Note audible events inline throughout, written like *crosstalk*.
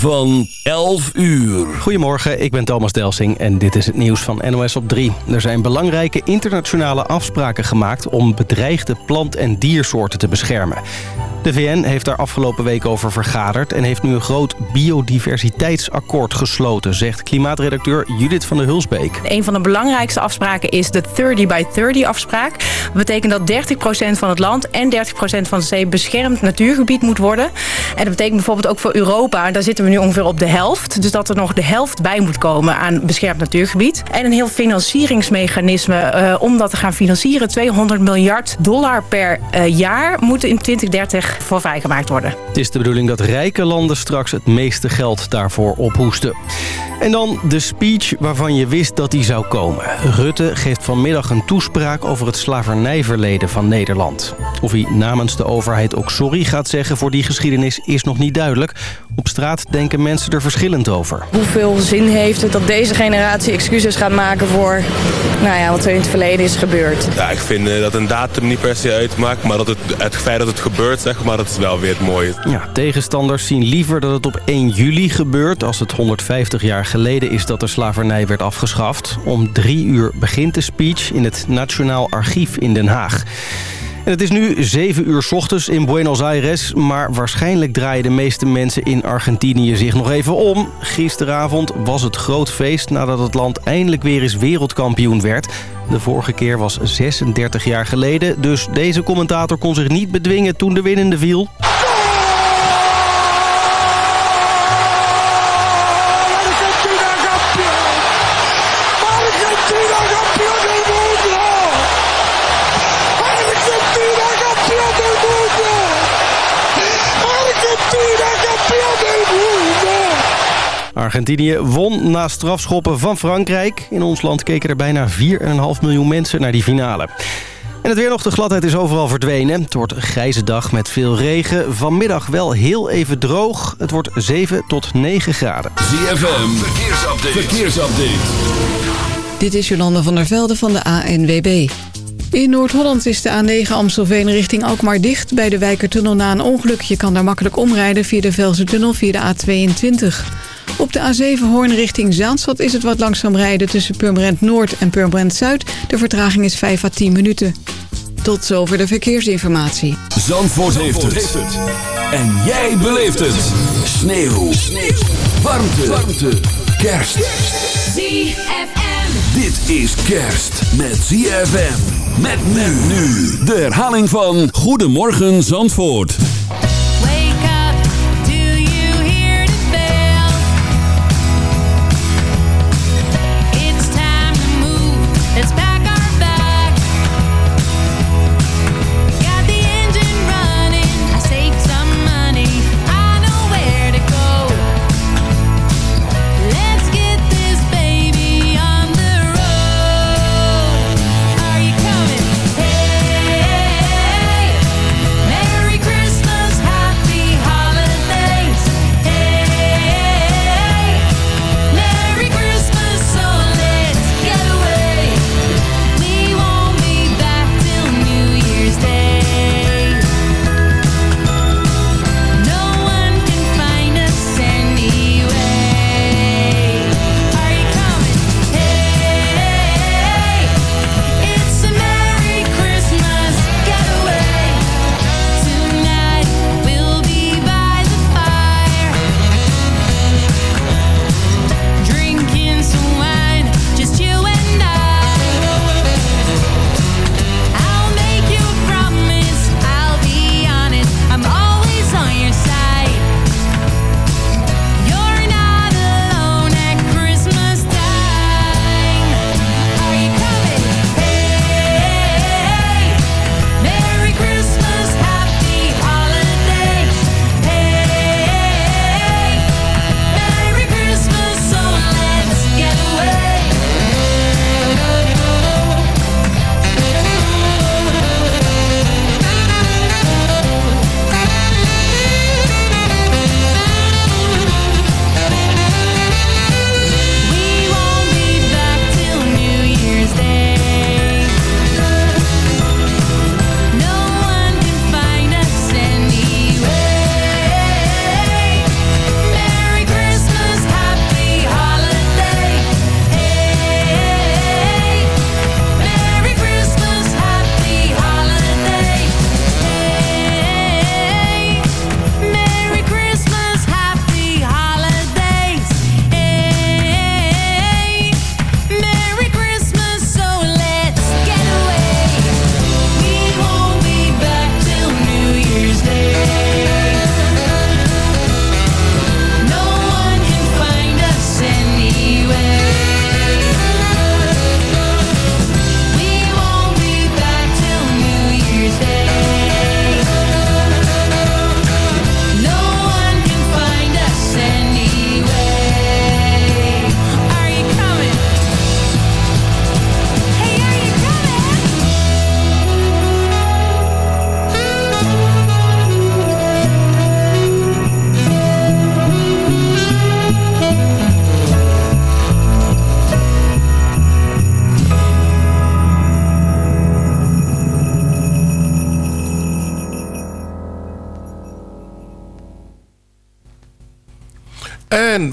van 11 uur. Goedemorgen, ik ben Thomas Delsing en dit is het nieuws van NOS op 3. Er zijn belangrijke internationale afspraken gemaakt om bedreigde plant- en diersoorten te beschermen. De VN heeft daar afgelopen week over vergaderd... en heeft nu een groot biodiversiteitsakkoord gesloten... zegt klimaatredacteur Judith van der Hulsbeek. Een van de belangrijkste afspraken is de 30 by 30 afspraak. Dat betekent dat 30% van het land en 30% van de zee beschermd natuurgebied moet worden. En dat betekent bijvoorbeeld ook voor Europa... daar zitten we nu ongeveer op de helft. Dus dat er nog de helft bij moet komen aan beschermd natuurgebied. En een heel financieringsmechanisme uh, om dat te gaan financieren. 200 miljard dollar per uh, jaar moeten in 2030 voor vrijgemaakt worden. Het is de bedoeling dat rijke landen straks het meeste geld daarvoor ophoesten. En dan de speech waarvan je wist dat die zou komen. Rutte geeft vanmiddag een toespraak over het slavernijverleden van Nederland. Of hij namens de overheid ook sorry gaat zeggen voor die geschiedenis is nog niet duidelijk. Op straat denken mensen er verschillend over. Hoeveel zin heeft het dat deze generatie excuses gaat maken voor nou ja, wat er in het verleden is gebeurd? Ja, ik vind uh, dat een datum niet per se uitmaakt, maar dat het, het feit dat het gebeurt, zeg maar, dat is wel weer het mooie. Ja, tegenstanders zien liever dat het op 1 juli gebeurt als het 150 jaar geleden is dat de slavernij werd afgeschaft. Om drie uur begint de speech in het Nationaal Archief in Den Haag. En het is nu 7 uur ochtends in Buenos Aires... maar waarschijnlijk draaien de meeste mensen in Argentinië zich nog even om. Gisteravond was het groot feest nadat het land eindelijk weer eens wereldkampioen werd. De vorige keer was 36 jaar geleden, dus deze commentator kon zich niet bedwingen toen de winnende viel. Argentinië won na strafschoppen van Frankrijk. In ons land keken er bijna 4,5 miljoen mensen naar die finale. En het weer nog, de gladheid is overal verdwenen. Het wordt een grijze dag met veel regen. Vanmiddag wel heel even droog. Het wordt 7 tot 9 graden. ZFM, verkeersupdate. verkeersupdate. Dit is Jolanda van der Velde van de ANWB. In Noord-Holland is de A9 Amstelveen richting Alkmaar dicht... bij de Wijkertunnel na een ongeluk. Je kan daar makkelijk omrijden via de Velsertunnel via de A22. Op de A7 Hoorn richting Zaanstad is het wat langzaam rijden... tussen Purmerend Noord en Purmerend Zuid. De vertraging is 5 à 10 minuten. Tot zover de verkeersinformatie. Zandvoort, heeft, het. En jij beleeft het. Sneeuw. Sneeuw. Warmte. Warmte. Kerst. ZFM. Dit is kerst met ZFM. Met men nu. De herhaling van Goedemorgen Zandvoort.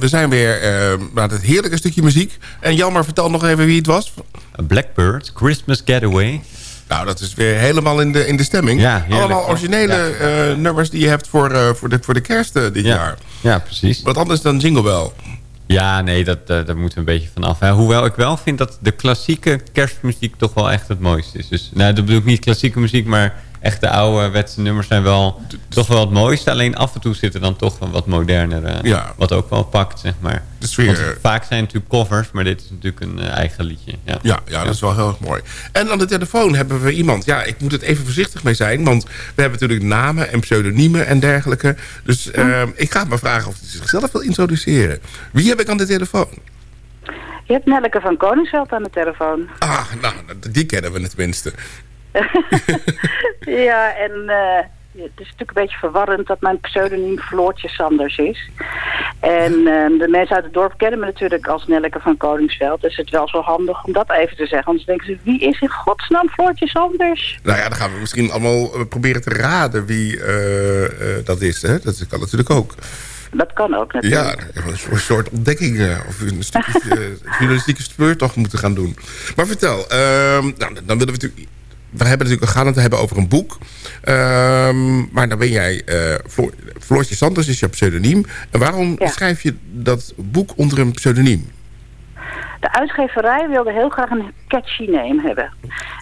We zijn weer uh, naar het heerlijke stukje muziek. En Jammer, vertel nog even wie het was. Blackbird, Christmas Getaway. Nou, dat is weer helemaal in de, in de stemming. Ja, Allemaal originele ja. uh, nummers die je hebt voor, uh, voor, de, voor de kerst uh, dit ja. jaar. Ja, precies. Wat anders dan Jingle Bell. Ja, nee, dat, daar moeten we een beetje van af. Hè. Hoewel ik wel vind dat de klassieke kerstmuziek toch wel echt het mooiste is. Dus nou, dat bedoel ik niet klassieke muziek, maar echt de oude wetse nummers zijn wel toch wel het mooiste. Alleen af en toe zit er dan toch een wat modernere, ja. wat ook wel pakt, zeg maar. Dus weer, vaak zijn het natuurlijk covers, maar dit is natuurlijk een uh, eigen liedje. Ja. Ja, ja, dat is wel heel erg mooi. En aan de telefoon hebben we iemand, ja, ik moet het even voorzichtig mee zijn, want we hebben natuurlijk namen en pseudoniemen en dergelijke. Dus uh, ik ga maar vragen of hij zichzelf wil introduceren. Wie heb ik aan de telefoon? Je hebt Nelleke van Koningsveld aan de telefoon. Ah, nou, die kennen we tenminste. *laughs* ja, en uh, het is natuurlijk een beetje verwarrend dat mijn pseudoniem Floortje Sanders is. En uh, de mensen uit het dorp kennen me natuurlijk als Nelleke van Koningsveld. Dus het is wel zo handig om dat even te zeggen. Anders denken ze, wie is in godsnaam Floortje Sanders? Nou ja, dan gaan we misschien allemaal proberen te raden wie uh, dat is. Hè? Dat kan natuurlijk ook. Dat kan ook natuurlijk. Ja, een soort ontdekking of een stukje *laughs* journalistieke speurtocht moeten gaan doen. Maar vertel, uh, nou, dan willen we natuurlijk we hebben natuurlijk gaan het hebben over een boek. Um, maar dan ben jij... Uh, Floor, Floortje Sanders is jouw pseudoniem. En waarom ja. schrijf je dat boek onder een pseudoniem? De uitgeverij wilde heel graag een catchy name hebben.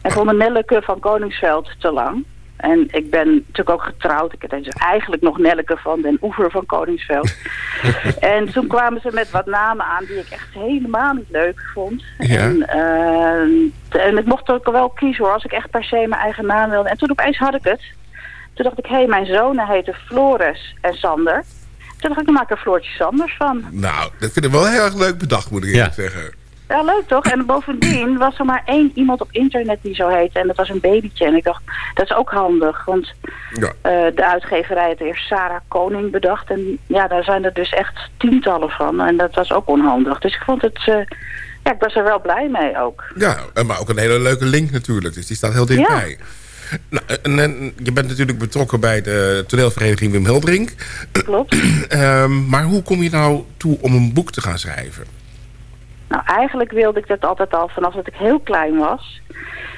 En vond Nelleke van Koningsveld te lang. En ik ben natuurlijk ook getrouwd. Ik heb dus eigenlijk nog Nelleke van den Oever van Koningsveld. *laughs* en toen kwamen ze met wat namen aan die ik echt helemaal niet leuk vond. Ja. En, uh, en ik mocht ook wel kiezen hoor, als ik echt per se mijn eigen naam wilde. En toen opeens had ik het. Toen dacht ik, hé, hey, mijn zonen heten Floris en Sander. Toen dacht ik, dan maak ik er Floortje Sanders van. Nou, dat vind ik wel heel erg leuk bedacht, moet ik eerlijk ja. zeggen. Ja, leuk toch? En bovendien was er maar één iemand op internet die zo heette. En dat was een babytje. En ik dacht, dat is ook handig. Want ja. uh, de uitgeverij had eerst Sarah Koning bedacht. En ja, daar zijn er dus echt tientallen van. En dat was ook onhandig. Dus ik vond het... Uh, ja, ik was er wel blij mee ook. Ja, maar ook een hele leuke link natuurlijk. Dus die staat heel dichtbij. Ja. Nou, en, en, je bent natuurlijk betrokken bij de toneelvereniging Wim Hildrink. Klopt. um, *clears throat* maar hoe kom je nou toe om een boek te gaan schrijven? Nou, eigenlijk wilde ik dat altijd al vanaf dat ik heel klein was.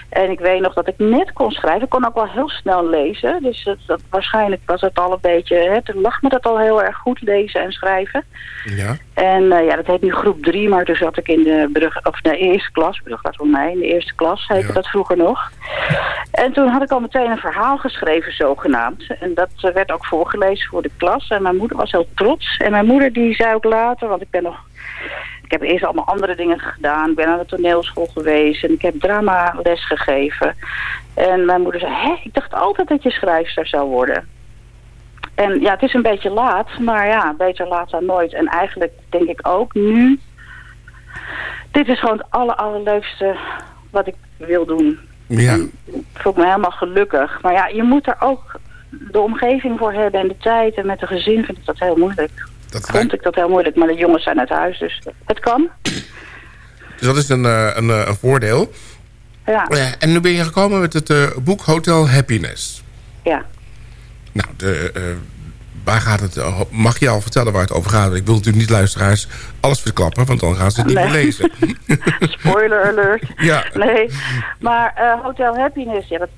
En ik weet nog dat ik net kon schrijven. Ik kon ook wel heel snel lezen. Dus dat, dat, waarschijnlijk was het al een beetje... Hè, toen lag me dat al heel erg goed lezen en schrijven. Ja. En uh, ja, dat heet nu groep 3. Maar toen zat ik in de, brug, of de eerste klas. Brug gaat voor mij. In de eerste klas heette Ja. dat vroeger nog. En toen had ik al meteen een verhaal geschreven zogenaamd. En dat werd ook voorgelezen voor de klas. En mijn moeder was heel trots. En mijn moeder die zei ook later... Want ik ben nog... Ik heb eerst allemaal andere dingen gedaan. Ik ben aan de toneelschool geweest en ik heb dramales gegeven. En mijn moeder zei, hé, ik dacht altijd dat je schrijfster zou worden. En ja, het is een beetje laat, maar ja, beter laat dan nooit. En eigenlijk denk ik ook nu, dit is gewoon het aller, allerleukste wat ik wil doen. Ja. En ik voel me helemaal gelukkig. Maar ja, je moet er ook de omgeving voor hebben en de tijd. En met een gezin vind ik dat heel moeilijk Dat vond ik dat heel moeilijk. Maar de jongens zijn uit huis, dus het kan. Dus dat is een, uh, een, uh, een voordeel. Ja, Uh, en nu ben je gekomen met het uh, boek Hotel Happiness. ja. Nou, de, uh, waar gaat het, mag je al vertellen waar het over gaat? Ik wil natuurlijk niet luisteraars alles verklappen, want dan gaan ze het niet Nee. meer lezen. *laughs* Spoiler alert. Ja. Nee, maar eh, Hotel Happiness, ja, dat,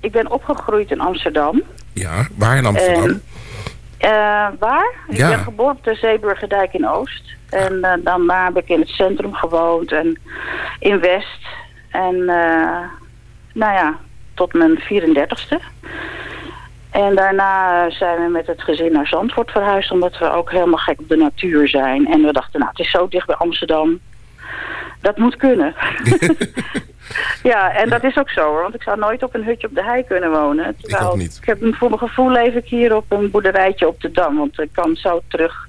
ik ben opgegroeid in Amsterdam. ja, waar in Amsterdam? En, eh, waar? Ik ben geboren op de Zeeburgerdijk in Oost. En eh, daarna heb ik in het centrum gewoond en in West. En eh, nou ja, tot mijn 34ste. En daarna zijn we met het gezin naar Zandvoort verhuisd... omdat we ook helemaal gek op de natuur zijn. En we dachten, nou, het is zo dicht bij Amsterdam. Dat moet kunnen. *laughs* ja, en dat is ook zo hoor. Want ik zou nooit op een hutje op de hei kunnen wonen. ook niet. Ik heb, voor mijn gevoel leef ik hier op een boerderijtje op de Dam. Want ik kan zo terug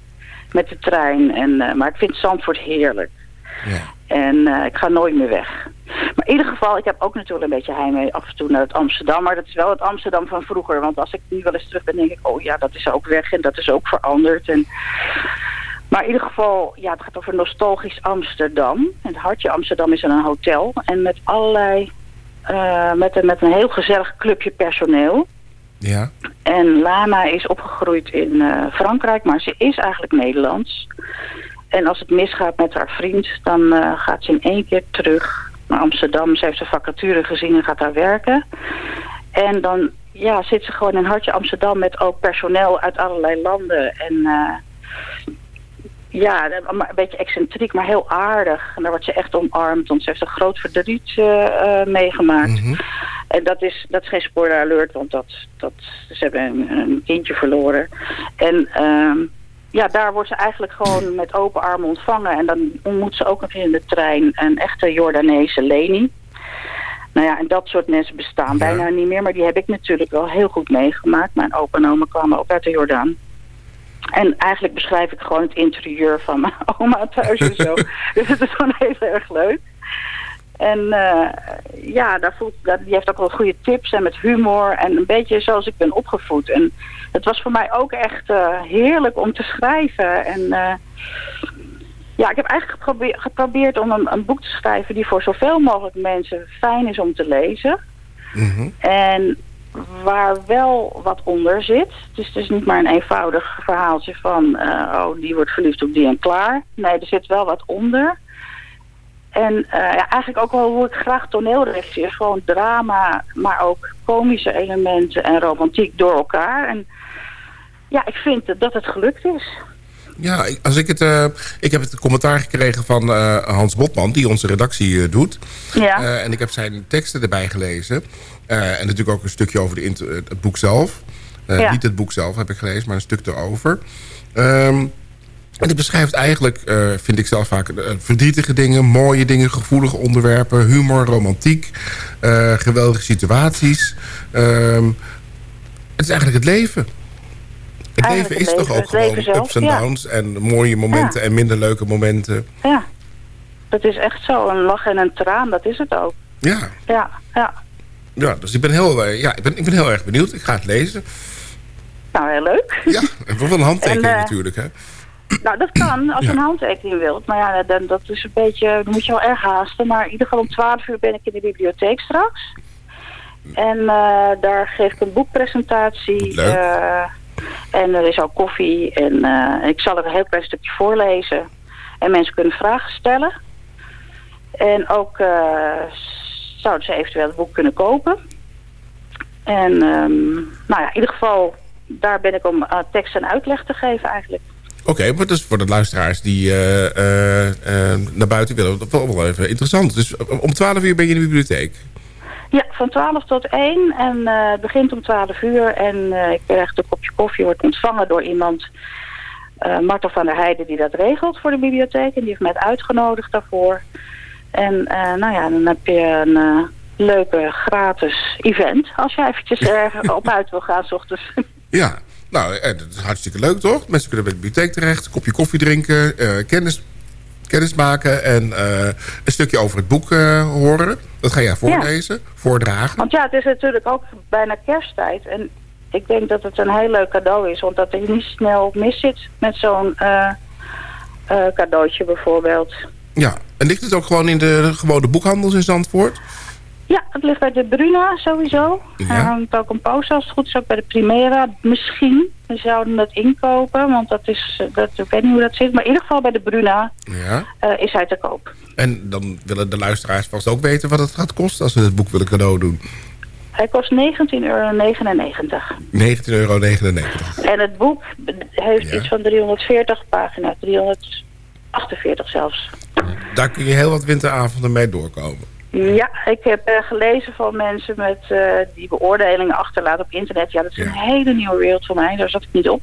met de trein. En, eh, maar ik vind Zandvoort heerlijk. Ja. En eh, ik ga nooit meer weg. Maar in ieder geval, ik heb ook natuurlijk een beetje heimwee af en toe naar het Amsterdam. Maar dat is wel het Amsterdam van vroeger. Want als ik nu wel eens terug ben, denk ik, oh ja, dat is ook weg en dat is ook veranderd. En... Maar in ieder geval, ja, het gaat over nostalgisch Amsterdam. Het hartje Amsterdam is een hotel. En met allerlei, eh, met, een, met een heel gezellig clubje personeel. Ja. En Lana is opgegroeid in eh, Frankrijk, maar ze is eigenlijk Nederlands. En als het misgaat met haar vriend, dan eh, gaat ze in één keer terug naar Amsterdam. Ze heeft een vacature gezien en gaat daar werken. En dan ja, zit ze gewoon in Hartje Amsterdam met ook personeel uit allerlei landen. En ja, een beetje excentriek, maar heel aardig. En daar wordt ze echt omarmd, want ze heeft een groot verdriet uh, meegemaakt. Mhm. En dat is, dat is geen spoiler alert, want dat, dat, ze hebben een, een kindje verloren. En ehm, ja, daar wordt ze eigenlijk gewoon met open armen ontvangen. En dan ontmoet ze ook nog in de trein een echte Jordaanese Leni. Nou ja, en dat soort mensen bestaan Ja. bijna niet meer. Maar die heb ik natuurlijk wel heel goed meegemaakt. Mijn opa en oma kwamen ook uit de Jordaan. En eigenlijk beschrijf ik gewoon het interieur van mijn *laughs* oma thuis en zo. *laughs* dus het is gewoon heel erg leuk. En eh, ja, daar voelt, daar, die heeft ook wel goede tips en met humor. En een beetje zoals ik ben opgevoed. En het was voor mij ook echt eh, heerlijk om te schrijven. En eh, ja, ik heb eigenlijk geprobeerd, geprobeerd om een, een boek te schrijven... die voor zoveel mogelijk mensen fijn is om te lezen. Mhm. En waar wel wat onder zit. Dus het is niet maar een eenvoudig verhaaltje van... eh, oh, die wordt verliefd op die en klaar. Nee, er zit wel wat onder. En eh, ja, eigenlijk ook wel hoe ik graag toneel regisseer. Gewoon drama, maar ook komische elementen en romantiek door elkaar. En ja, ik vind dat het gelukt is. Ja, als ik, het, eh, ik heb het commentaar gekregen van Hans Botman, die onze redactie doet. Ja. En ik heb zijn teksten erbij gelezen. Eh, en natuurlijk ook een stukje over de het boek zelf. Eh, Ja. Niet het boek zelf heb ik gelezen, maar een stuk erover. Ehm, en die beschrijft eigenlijk, eh, vind ik zelf vaak, verdrietige dingen, mooie dingen, gevoelige onderwerpen, humor, romantiek, geweldige situaties. Ehm, het is eigenlijk het leven. Het Eigenlijk leven is het toch ook het gewoon ups en ja. downs en mooie momenten en minder leuke momenten. Ja, dat is echt zo. Een lach en een traan, dat is het ook. Ja, Ja, ja. Ja dus ik ben, heel, eh, ja ik, ben, ik ben heel erg benieuwd. Ik ga het lezen. Nou, heel leuk. Ja, en wel een handtekening *laughs* En, eh, natuurlijk. Hè? Nou, dat kan als je Ja. een handtekening wilt. Maar ja, dan, dat is een beetje, dan moet je wel erg haasten. Maar in ieder geval om 12 uur ben ik in de bibliotheek straks. En eh, daar geef ik een boekpresentatie. Leuk. en er is ook koffie. En ik zal er een heel klein stukje voorlezen. En mensen kunnen vragen stellen. En ook zouden ze eventueel het boek kunnen kopen. En ehm, nou ja, in ieder geval, daar ben ik om eh, tekst en uitleg te geven eigenlijk. Oké, maar dus voor de luisteraars die eh, eh, naar buiten willen, dat is wel even interessant. Dus om 12 uur ben je in de bibliotheek. Ja, van 12 tot 1 en het begint om 12 uur. En ik krijg een kopje koffie, wordt ontvangen door iemand, Martel van der Heijden, die dat regelt voor de bibliotheek. En die heeft mij uitgenodigd daarvoor. En eh, nou ja, dan heb je een eh, leuke gratis event. Als je eventjes er *laughs* op uit wil gaan, s ochtends. *laughs* Ja, nou, eh, dat is hartstikke leuk toch? Mensen kunnen bij de bibliotheek terecht, een kopje koffie drinken, eh, kennis, kennis maken en eh, een stukje over het boek eh, horen. Dat ga jij voorlezen, voordragen. Want ja, het is natuurlijk ook bijna kersttijd. En ik denk dat het een heel leuk cadeau is. Want dat er niet snel mis zit met zo'n eh, eh, cadeautje bijvoorbeeld. Ja, en ligt het ook gewoon in de gewone boekhandels in Zandvoort? Ja, het ligt bij de Bruna sowieso. Ja. Hangt ook een als het goed is, ook bij de Primera. Misschien we zouden dat inkopen, want dat is, eh, dat, ik weet niet hoe dat zit. Maar in ieder geval bij de Bruna Ja. eh, is hij te koop. En dan willen de luisteraars vast ook weten wat het gaat kosten als ze het boek willen cadeau doen. Hij kost 19,99 euro. 19,99 euro. En het boek heeft Ja. iets van 340 pagina's, 348 zelfs. Daar kun je heel wat winteravonden mee doorkomen. Ja, ik heb eh, gelezen van mensen met, eh, die beoordelingen achterlaten op internet. Ja, dat is Ja. een hele nieuwe wereld voor mij, daar zat ik niet op.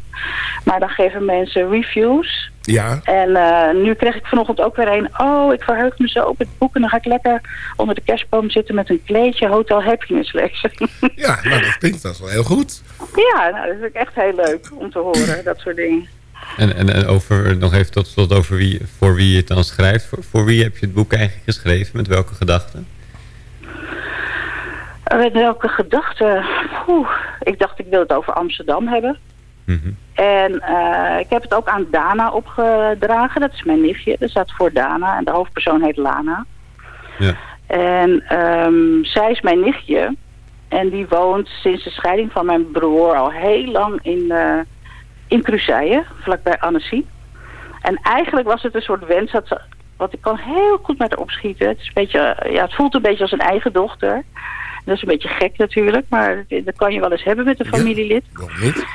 Maar dan geven mensen reviews. Ja, En eh, nu kreeg ik vanochtend ook weer een. Oh, ik verheug me zo op het boek en dan ga ik lekker onder de kerstboom zitten met een kleedje Hotel Happiness lezen. ja nou, dat klinkt dat wel heel goed. ja, nou, dat vind ik echt heel leuk om te horen, dat soort dingen. En, en, en over, nog even tot slot over wie, voor wie je het dan schrijft. Voor, voor wie heb je het boek eigenlijk geschreven? Met welke gedachten? Met welke gedachten? Oeh, ik dacht ik wil het over Amsterdam hebben. Mhm. En eh, ik heb het ook aan Dana opgedragen. Dat is mijn nichtje. Dat staat voor Dana. En de hoofdpersoon heet Lana. Ja. En ehm, zij is mijn nichtje. En die woont sinds de scheiding van mijn broer al heel lang in, eh in Cruzeille, vlakbij Annecy. En eigenlijk was het een soort wens dat ze... Want ik kan heel goed met haar opschieten. Het, is een beetje, ja, het voelt een beetje als een eigen dochter. Dat is een beetje gek natuurlijk, maar dat kan je wel eens hebben met een familielid. Nog niet?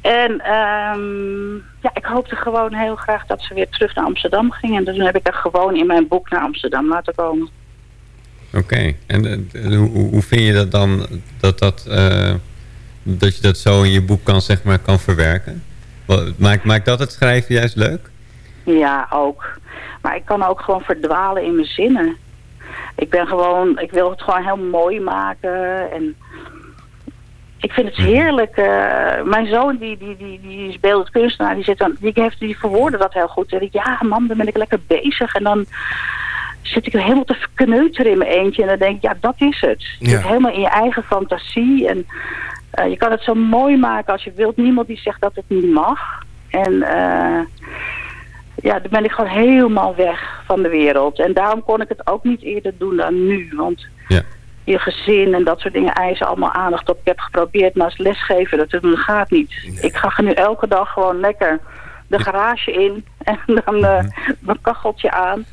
En ehm, ja, ik hoopte gewoon heel graag dat ze weer terug naar Amsterdam ging. En toen heb ik haar gewoon in mijn boek naar Amsterdam laten komen. Oké, en uh, hoe, hoe vind je dat dan, dat, dat, uh, dat je dat zo in je boek kan, zeg maar, kan verwerken? Maakt, maakt dat het schrijven juist leuk? Ja, ook. Maar ik kan ook gewoon verdwalen in mijn zinnen. Ik ben gewoon, ik wil het gewoon heel mooi maken en ik vind het heerlijk. Uh, mijn zoon, die, die, die, die is beeldend kunstenaar, die, zit dan, die, heeft, die verwoorden dat heel goed. En ik, ja man, dan ben ik lekker bezig. En dan zit ik helemaal te verkneuteren in mijn eentje. En dan denk ik, ja, dat is het. Je zit helemaal in je eigen fantasie. En uh, je kan het zo mooi maken als je wilt. Niemand die zegt dat het niet mag. En uh, ja, dan ben ik gewoon helemaal weg van de wereld. En daarom kon ik het ook niet eerder doen dan nu. Want ja je gezin en dat soort dingen eisen allemaal aandacht op. Ik heb geprobeerd naast lesgeven, dat, dat gaat niet. Ik ga nu elke dag gewoon lekker de garage in *laughs* en dan uh, mijn kacheltje aan.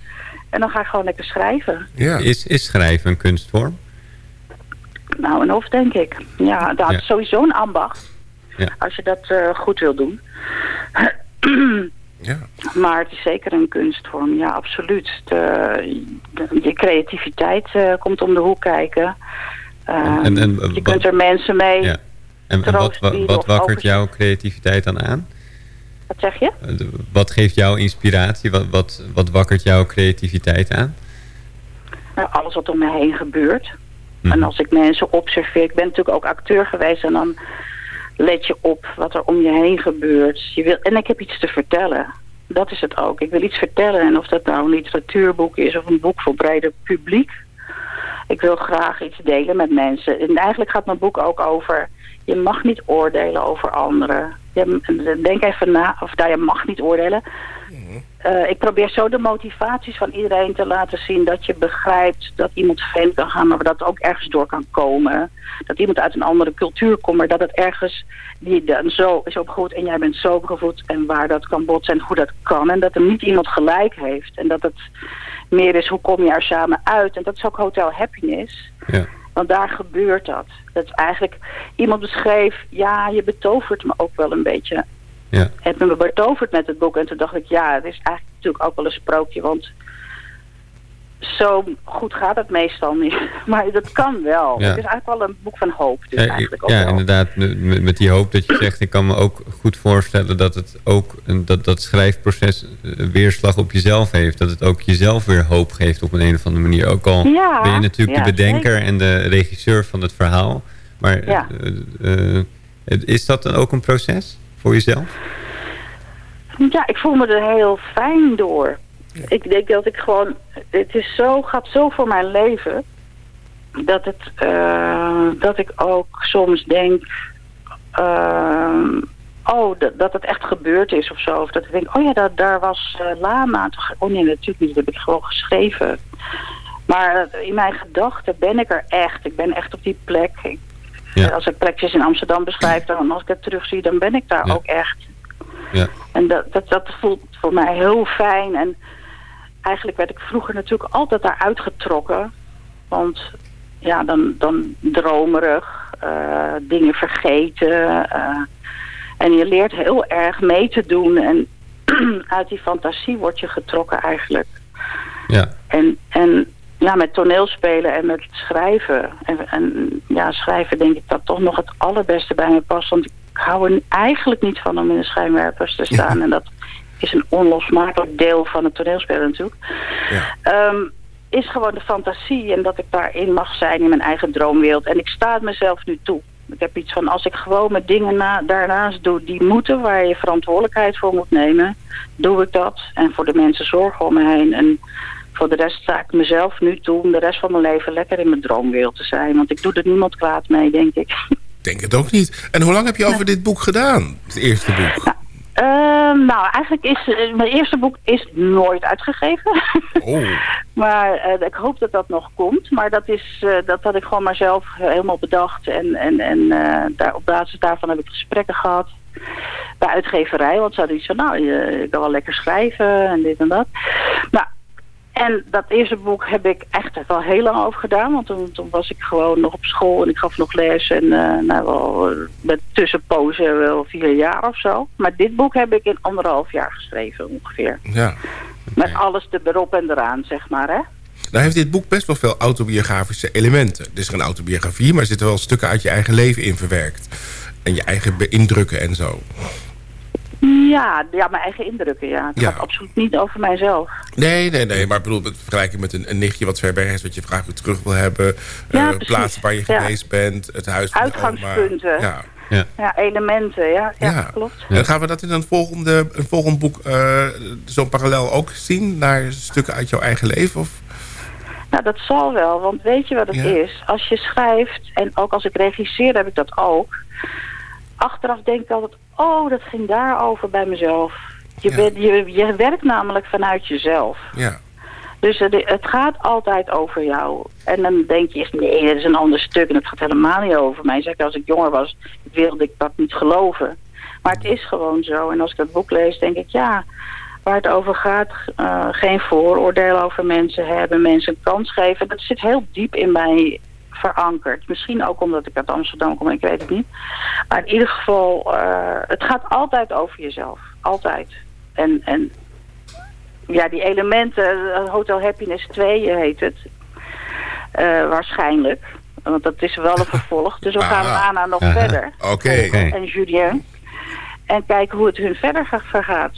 En dan ga ik gewoon lekker schrijven. Ja. Is, is schrijven een kunstvorm? Nou, een hoofd denk ik. Ja, dat is sowieso een ambacht. Ja. Als je dat uh, goed wil doen. Ja. *clears throat* Maar het is zeker een kunstvorm, ja, absoluut. De, de, je creativiteit uh, komt om de hoek kijken. Uh, en, en, je wat, kunt er mensen mee ja. En, en wat, wat, wat wakkert jouw creativiteit dan aan? Wat zeg je? Wat geeft jouw inspiratie? Wat, wat, wat wakkert jouw creativiteit aan? Nou, alles wat om me heen gebeurt. Mhm. En als ik mensen observeer... Ik ben natuurlijk ook acteur geweest en dan let je op wat er om je heen gebeurt. Je wil, en ik heb iets te vertellen. Dat is het ook. Ik wil iets vertellen. En of dat nou een literatuurboek is of een boek voor breder publiek. Ik wil graag iets delen met mensen. En eigenlijk gaat mijn boek ook over... je mag niet oordelen over anderen. Je, denk even na, of daar je mag niet oordelen. Uh, ik probeer zo de motivaties van iedereen te laten zien... dat je begrijpt dat iemand vreemd kan gaan... maar dat het ook ergens door kan komen. Dat iemand uit een andere cultuur komt... maar dat het ergens die dan zo is opgevoed... en jij bent zo opgevoed en waar dat kan botsen en hoe dat kan. En dat er niet iemand gelijk heeft. En dat het meer is hoe kom je er samen uit. En dat is ook Hotel Happiness. Ja. Want daar gebeurt dat. Dat is eigenlijk... Iemand beschreef... ja, je betovert me ook wel een beetje... Ja. heb me betoverd met het boek. En toen dacht ik, ja, het is eigenlijk natuurlijk ook wel een sprookje. Want zo goed gaat het meestal niet. *laughs* Maar dat kan wel. Ja. Het is eigenlijk wel een boek van hoop. Dus Ja, eigenlijk ook ja wel. inderdaad. Met, die hoop dat je zegt, ik kan me ook goed voorstellen dat het ook dat, dat schrijfproces een weerslag op jezelf heeft. Dat het ook jezelf weer hoop geeft op een, een of andere manier. Ook al Ja, ben je natuurlijk de bedenker zeker. en de regisseur van het verhaal. Maar eh, eh, is dat dan ook een proces voor jezelf? Ja, ik voel me er heel fijn door. Ik denk dat ik gewoon... Het is zo, gaat zo voor mijn leven... dat, het, eh, dat ik ook soms denk... ehm, oh, dat, dat het echt gebeurd is of zo. Of dat ik denk, oh ja, daar, daar was eh, Lama. Oh nee, natuurlijk niet. Dat heb ik gewoon geschreven. Maar eh, in mijn gedachten ben ik er echt. Ik ben echt op die plek. Ik- Ja. Als ik plekjes in Amsterdam beschrijf, dan als ik het terugzie, dan ben ik daar Ja. ook echt. Ja. En dat, dat, dat voelt voor mij heel fijn. En eigenlijk werd ik vroeger natuurlijk altijd daar uitgetrokken. Want ja, dan, dan dromerig, eh, dingen vergeten. eh, en je leert heel erg mee te doen. En *clears throat* uit die fantasie word je getrokken eigenlijk. Ja. En, en ja, met toneelspelen en met schrijven. En, en ja, schrijven denk ik dat toch nog het allerbeste bij me past. Want ik hou er eigenlijk niet van om in de schijnwerpers te staan. *laughs* En dat is een onlosmakelijk deel van het toneelspelen natuurlijk. Ehm, is gewoon de fantasie en dat ik daarin mag zijn in mijn eigen droomwereld. En ik sta het mezelf nu toe. Ik heb iets van, als ik gewoon mijn dingen na, daarnaast doe die moeten, waar je verantwoordelijkheid voor moet nemen, doe ik dat. En voor de mensen zorgen om me heen. En voor de rest sta ik mezelf nu toe om de rest van mijn leven lekker in mijn droomwereld te zijn. Want ik doe er niemand kwaad mee, denk ik. *laughs* Ik denk het ook niet. En hoe lang heb je over dit boek gedaan? Het eerste boek. Ehm, nou, eigenlijk is eh, mijn eerste boek is nooit uitgegeven. *laughs* Oh. maar eh, ik hoop dat dat nog komt. Maar dat, is, eh, dat had ik gewoon maar zelf helemaal bedacht. En, en, en daar, op basis daarvan heb ik gesprekken gehad. bij uitgeverij. Want ze hadden iets van, nou, je, ik kan wel lekker schrijven en dit en dat. Nou, en dat eerste boek heb ik echt wel heel lang over gedaan. Want toen, toen was ik gewoon nog op school en ik gaf nog les. En uh, nou, wel, met tussenpozen wel vier jaar of zo. Maar dit boek heb ik in anderhalf jaar geschreven ongeveer. Ja. Met alles erop en eraan, zeg maar, hè. Nou heeft dit boek best wel veel autobiografische elementen. Het is er een autobiografie, maar er zitten wel stukken uit je eigen leven in verwerkt. En je eigen indrukken en zo. Ja, ja, mijn eigen indrukken, ja. Het Ja. gaat absoluut niet over mijzelf. Nee, nee, nee. Maar ik bedoel, het vergelijking met een, een nichtje wat ver weg is... wat je graag weer terug wil hebben. Ja, eh, plaatsen waar je Ja. geweest bent. Het huis van. Uitgangspunten. Ja. Ja, elementen, ja. Ja, Ja. klopt. En gaan we dat in een, volgende, een volgend boek eh, zo'n parallel ook zien... naar stukken uit jouw eigen leven? Of? Nou, dat zal wel, want weet je wat het Ja. is? Als je schrijft, en ook als ik regisseer heb ik dat ook... achteraf denk ik altijd, oh, dat ging daarover bij mezelf. Je, Ja. bent, je, je werkt namelijk vanuit jezelf. Ja. Dus het, het gaat altijd over jou. En dan denk je, nee, dat is een ander stuk en het gaat helemaal niet over mij. Zeker als ik jonger was, wilde ik dat niet geloven. Maar het is gewoon zo. En als ik dat boek lees, denk ik, ja, waar het over gaat, eh, geen vooroordelen over mensen hebben, mensen een kans geven. Dat zit heel diep in mij verankerd. Misschien ook omdat ik uit Amsterdam kom, ik weet het niet. Maar in ieder geval, eh, het gaat altijd over jezelf. Altijd. En, en ja, die elementen, eh, Hotel Happiness 2 heet het. Eh, waarschijnlijk. Want dat is wel een *laughs* vervolg. Dus we gaan Ah. daarna nog verder. Oké. En Julien. En kijken hoe het hun verder gaat- vergaat.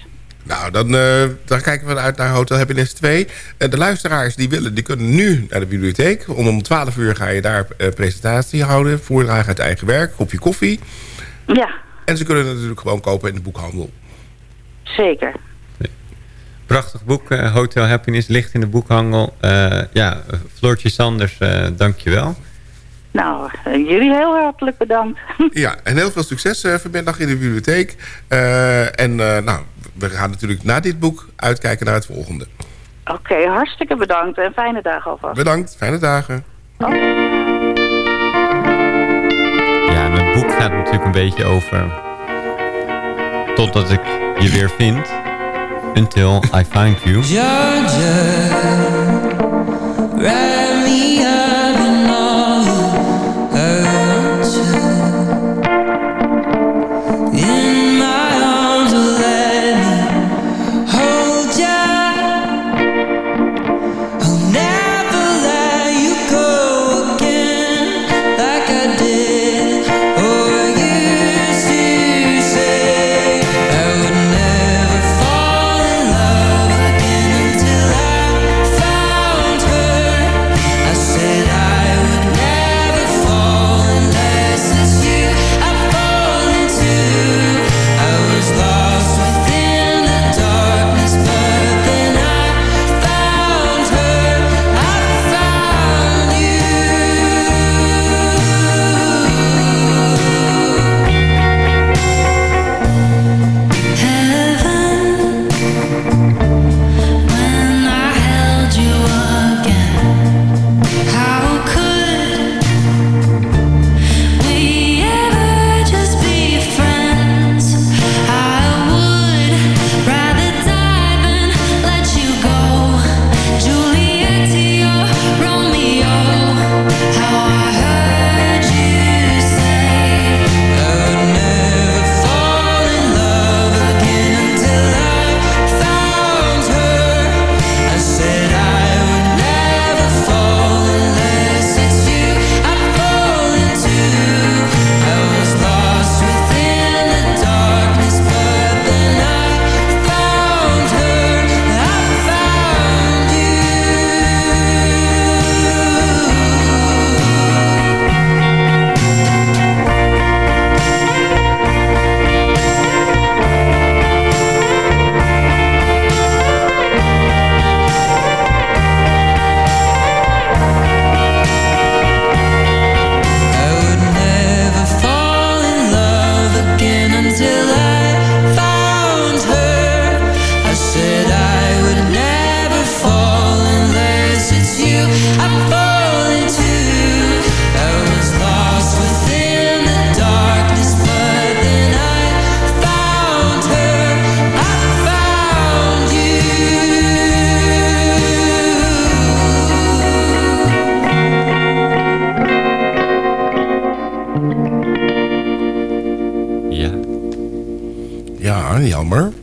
Nou, dan, eh, dan kijken we uit naar Hotel Happiness 2. Eh, de luisteraars die willen, die kunnen nu naar de bibliotheek. Om om 12 uur ga je daar eh, presentatie houden. Voordragen uit eigen werk, kopje koffie. Ja, En ze kunnen het natuurlijk gewoon kopen in de boekhandel. zeker. Prachtig boek, eh, Hotel Happiness, ligt in de boekhandel. Eh, ja, Floortje Sanders, eh dank je wel. Nou, eh, jullie heel hartelijk bedankt. *laughs* Ja, en heel veel succes eh, vanmiddag in de bibliotheek. Eh, en eh, nou, we gaan natuurlijk na dit boek uitkijken naar het volgende. Oké, hartstikke bedankt en fijne dagen alvast. Bedankt, fijne dagen. Ja, het boek gaat natuurlijk een beetje over... Totdat ik je weer vind. Until I find you. Georgia,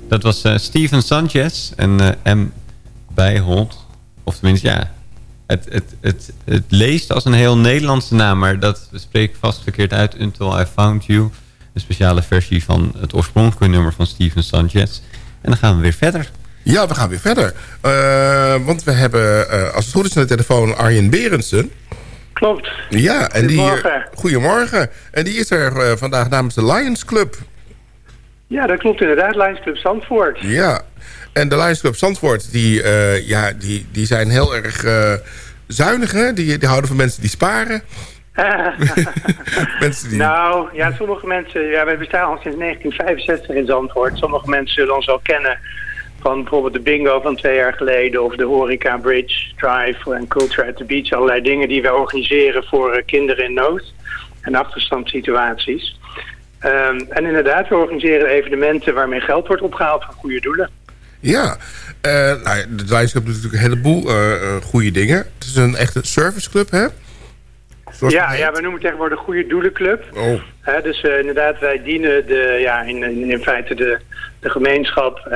Dat was eh, Steven Sanchez en eh, M. Bijholt. Of tenminste, ja. Het, het, het, het leest als een heel Nederlandse naam, maar dat spreek ik vast verkeerd uit. Until I Found You. Een speciale versie van het oorspronkelijke nummer van Steven Sanchez. En dan gaan we weer verder. Ja, we gaan weer verder. Eh, want we hebben, eh, als het goed is, aan de telefoon Arjen Berendsen. Klopt. Ja, en die, Goedemorgen. goedemorgen. En die is er vandaag namens de Lions Club. Ja, dat klopt inderdaad. Lions Club Zandvoort. Ja, en de Lions Club Zandvoort, die, eh, ja, die, die zijn heel erg eh, zuinig, hè? Die, die houden van mensen die sparen. *laughs* mensen die... Nou, ja, sommige mensen... Ja, wij bestaan al sinds 1965 in Zandvoort. Sommige mensen zullen ons wel kennen van bijvoorbeeld de bingo van twee jaar geleden... of de horeca bridge, drive en culture at the beach. Allerlei dingen die wij organiseren voor eh, kinderen in nood en achterstandssituaties. Ehm, en inderdaad, we organiseren evenementen waarmee geld wordt opgehaald voor goede doelen. Ja, eh, nou, de Lions Club doet natuurlijk een heleboel eh eh, goede dingen. Het is een echte serviceclub, hè? Zoals Ja, ja, we noemen het tegenwoordig Goede Doelenclub. Oh, Hè, dus inderdaad, wij dienen de, ja, in, in, in feite de, de gemeenschap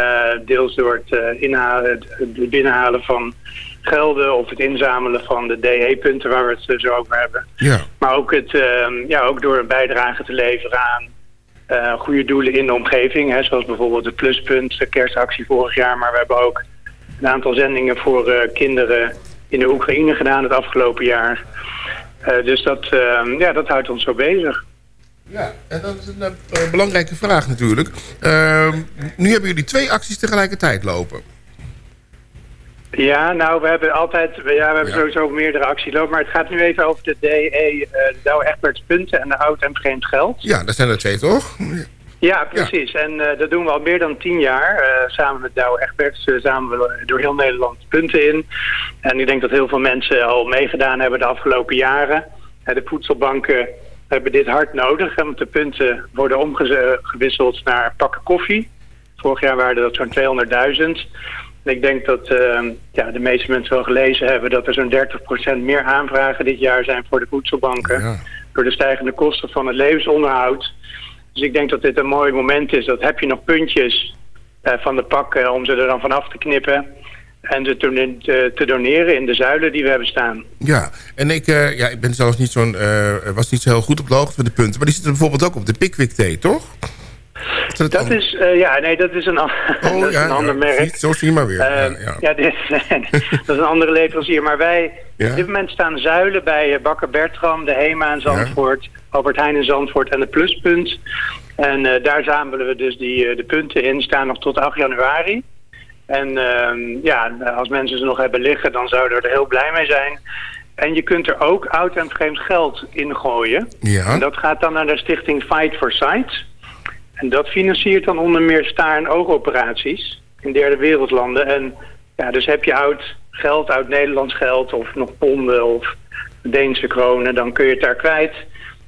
deels door het, inhalen, het, het binnenhalen van gelden of het inzamelen van de DE-punten waar we het zo over hebben. ja. Maar ook, het, ehm, ja, ook door een bijdrage te leveren aan eh, goede doelen in de omgeving. Hè, zoals bijvoorbeeld de Pluspunt, de kerstactie vorig jaar. Maar we hebben ook een aantal zendingen voor eh, kinderen in de Oekraïne gedaan het afgelopen jaar. Eh, dus dat, ehm, ja, dat houdt ons zo bezig. Ja, en dat is een belangrijke vraag natuurlijk. Ehm, nu hebben jullie twee acties tegelijkertijd lopen. Ja, nou, we hebben altijd, ja, we hebben Ja. sowieso meerdere acties lopen. Maar het gaat nu even over de DE, eh de Douwe Egberts punten en de oud en vreemd geld. Ja, dat zijn er twee, toch? Ja, precies. En eh, dat doen we al meer dan tien jaar. eh, samen met Douwe Egberts uh, samen we door heel Nederland punten in. En ik denk dat heel veel mensen al meegedaan hebben de afgelopen jaren. Eh, de voedselbanken hebben dit hard nodig. Want de punten worden omgewisseld naar pakken koffie. Vorig jaar waren dat zo'n 200.000. Ik denk dat eh, ja, de meeste mensen wel gelezen hebben... dat er zo'n 30% meer aanvragen dit jaar zijn voor de voedselbanken. Ja. Door de stijgende kosten van het levensonderhoud. Dus ik denk dat dit een mooi moment is. Dat heb je nog puntjes eh, van de pakken om ze er dan vanaf te knippen. En ze te, doneren in de zuilen die we hebben staan. Ja, en ik, eh, ja, ik ben zelfs niet zo'n, eh, was niet zo heel goed op de hoogte van de punten. Maar die zitten bijvoorbeeld ook op de Pickwick thee, toch? Dat, Dat is, eh, ja, nee, dat is een, *laughs* Oh, dat is ja, een ander ja, merk. Zo zie je maar weer. Eh, ja, ja. ja, dit, *laughs* dat is een andere leverancier. Maar wij, op dit moment staan zuilen bij eh, Bakker Bertram, de Hema in Zandvoort, Albert Heijn in Zandvoort en de Pluspunt. En daar zamelen we dus die, de punten in, staan nog tot 8 januari. En ehm, ja, als mensen ze nog hebben liggen, dan zouden we er heel blij mee zijn. En je kunt er ook oud en vreemd geld in gooien. Ja. En dat gaat dan naar de stichting Fight for Sight. En dat financiert dan onder meer staar- en oogoperaties in derde wereldlanden. En ja, dus heb je oud geld, oud Nederlands geld of nog ponden of Deense kronen, dan kun je het daar kwijt.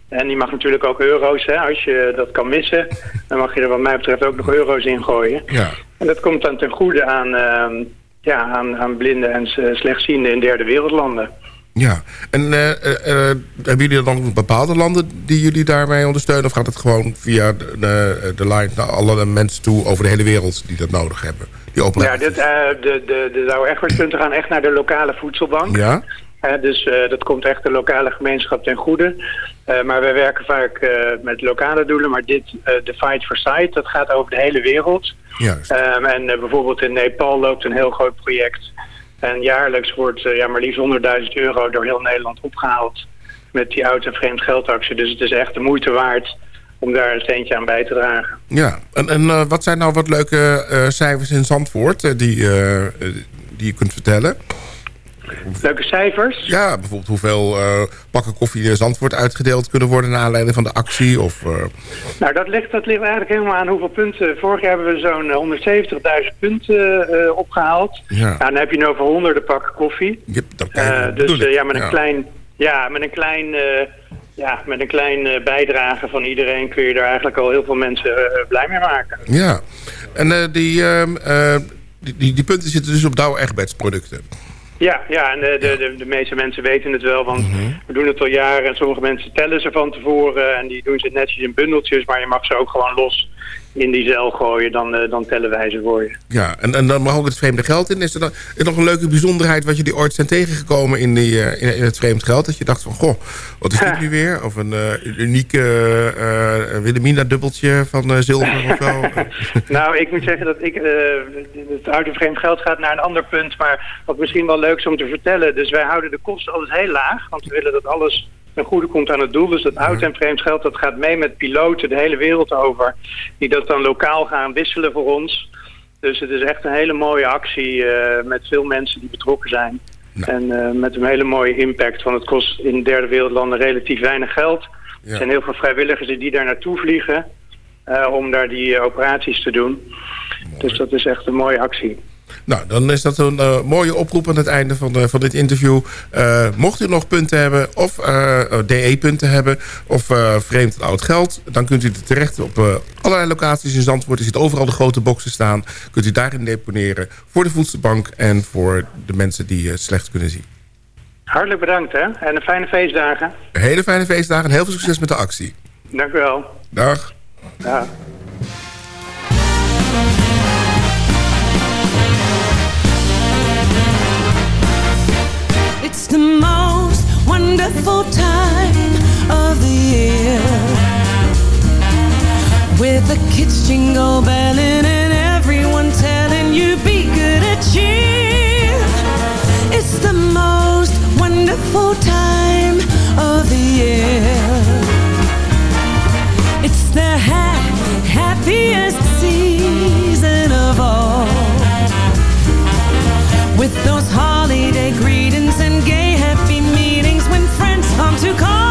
En die mag natuurlijk ook euro's, hè, als je dat kan missen. Dan mag je er wat mij betreft ook nog euro's in gooien. ja. En dat komt dan ten goede aan, ehm, ja, aan, aan blinden en slechtzienden in derde wereldlanden. Ja, en eh, eh, eh, hebben jullie dan bepaalde landen die jullie daarmee ondersteunen? Of gaat het gewoon via de, de, naar alle mensen toe over de hele wereld die dat nodig hebben? Die Ja, dit, eh, de, de, de Douwe Egbertpunten gaan echt naar de lokale voedselbank. Ja? Dus dat komt echt de lokale gemeenschap ten goede. Maar wij werken vaak met lokale doelen. Maar dit, de Fight for Sight, dat gaat over de hele wereld. Juist. Ehm, en bijvoorbeeld in Nepal loopt een heel groot project. En jaarlijks wordt eh, ja, maar liefst 100.000 euro door heel Nederland opgehaald. Met die oud vreemd geldactie. Dus het is echt de moeite waard om daar een steentje aan bij te dragen. Ja, en, en eh, wat zijn nou wat leuke eh, cijfers in Zandvoort die, die je kunt vertellen? Leuke cijfers? Ja, bijvoorbeeld hoeveel eh, pakken koffie in Zandvoort uitgedeeld kunnen worden... naar aanleiding van de actie? Of, eh, Nou, dat ligt, dat ligt eigenlijk helemaal aan hoeveel punten. Vorig jaar hebben we zo'n eh, 170.000 punten eh, opgehaald. Ja. Nou, dan heb je nu over honderden pakken koffie. je, dat kan dus ja, met een Ja. klein, ja, met een klein, ja, met een klein eh, bijdrage van iedereen kun je er eigenlijk al heel veel mensen blij mee maken. Ja, en die, ehm, eh, die, die, die punten zitten dus op Douwe Egberts producten. Ja, ja en de, de, de, de meeste mensen weten het wel, want Mhm. we doen het al jaren en sommige mensen tellen ze van tevoren en die doen ze netjes in bundeltjes, maar je mag ze ook gewoon los in die cel gooien, dan, eh, dan tellen wij ze voor je. Ja, en, en dan mag ook het vreemde geld in. Is er dan is nog een leuke bijzonderheid wat jullie ooit zijn tegengekomen in, die, eh, in, in het vreemd geld? Dat je dacht van, goh, wat is dit *laughs* nu weer? Of een uh, unieke Wilhelmina-dubbeltje van zilver of zo? *laughs* nou, ik moet zeggen dat ik... het oude vreemd geld gaat naar een ander punt, maar wat misschien wel leuk is om te vertellen. Dus wij houden de kosten altijd heel laag, want we willen dat alles een goede komt aan het doel. Dus dat oud en vreemd geld, dat gaat mee met piloten de hele wereld over. Die dat dan lokaal gaan wisselen voor ons. Dus het is echt een hele mooie actie uh, met veel mensen die betrokken zijn. En uh, met een hele mooie impact. Want het kost in derde wereldlanden relatief weinig geld. Ja. Er zijn heel veel vrijwilligers die daar naartoe vliegen. Uh, om daar die operaties te doen. Mooi. Dus dat is echt een mooie actie. Nou, dan is dat een uh, mooie oproep aan het einde van, uh, van dit interview. Uh, mocht u nog punten hebben of DE-punten hebben of vreemd oud geld... dan kunt u er terecht op allerlei locaties in Zandvoort. Er zitten overal de grote boxen staan. Kunt u daarin deponeren voor de voedselbank en voor de mensen die slecht kunnen zien. Hartelijk bedankt hè en een fijne feestdagen. Hele fijne feestdagen en heel veel succes met de actie. Dank u wel. Dag. Dag. It's the most wonderful time of the year. With the kids jingle belling and everyone telling you be good at cheer. It's the most wonderful time of the year. It's the ha happiest season of all. With those holiday greetings come to call.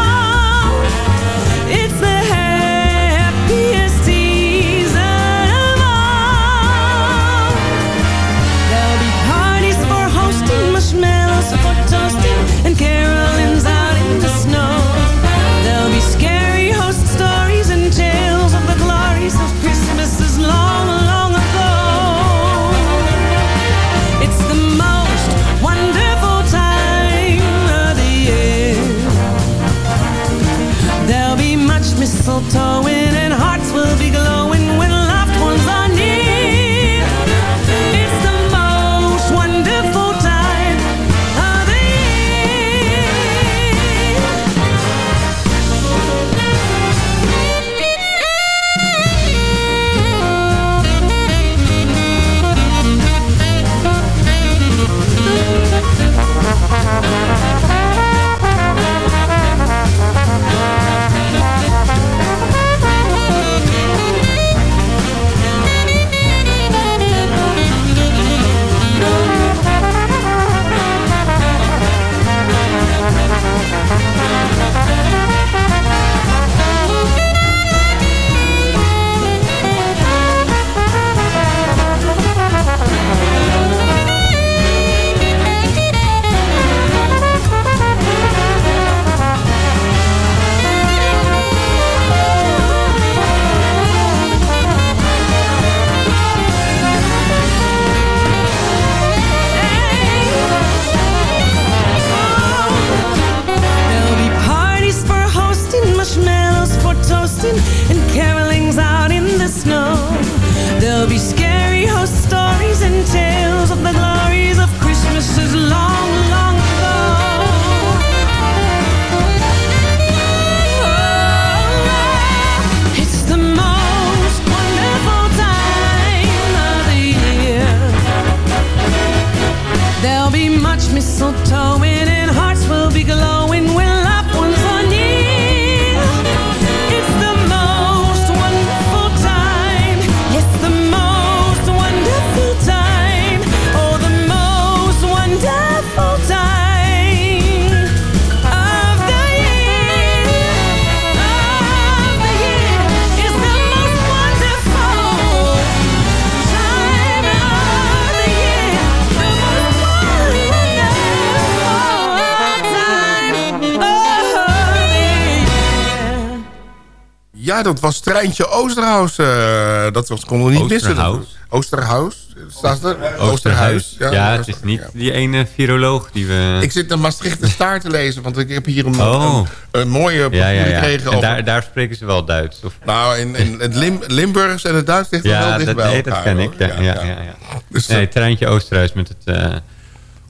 Ja, dat was Treintje Oosterhuis. Uh, dat was, konden we niet missen. Oosterhuis. Oosterhuis. staat er? Oosterhuis. Oosterhuis. Ja, het is niet die ene viroloog die we... Ik zit de Maastrichter Staar te lezen, want ik heb hier een, Oh. een, een mooie ja, ja, ja. gekregen En over... daar, daar spreken ze wel Duits. Of... Nou, in, in het Lim, Limburgs en het Duits ligt wel Ja, dicht dat, bij nee, elkaar. dat ken ik. hoor. Ja, ja, ja, ja. Dus, nee, eh, treintje Oosterhuis met het eh,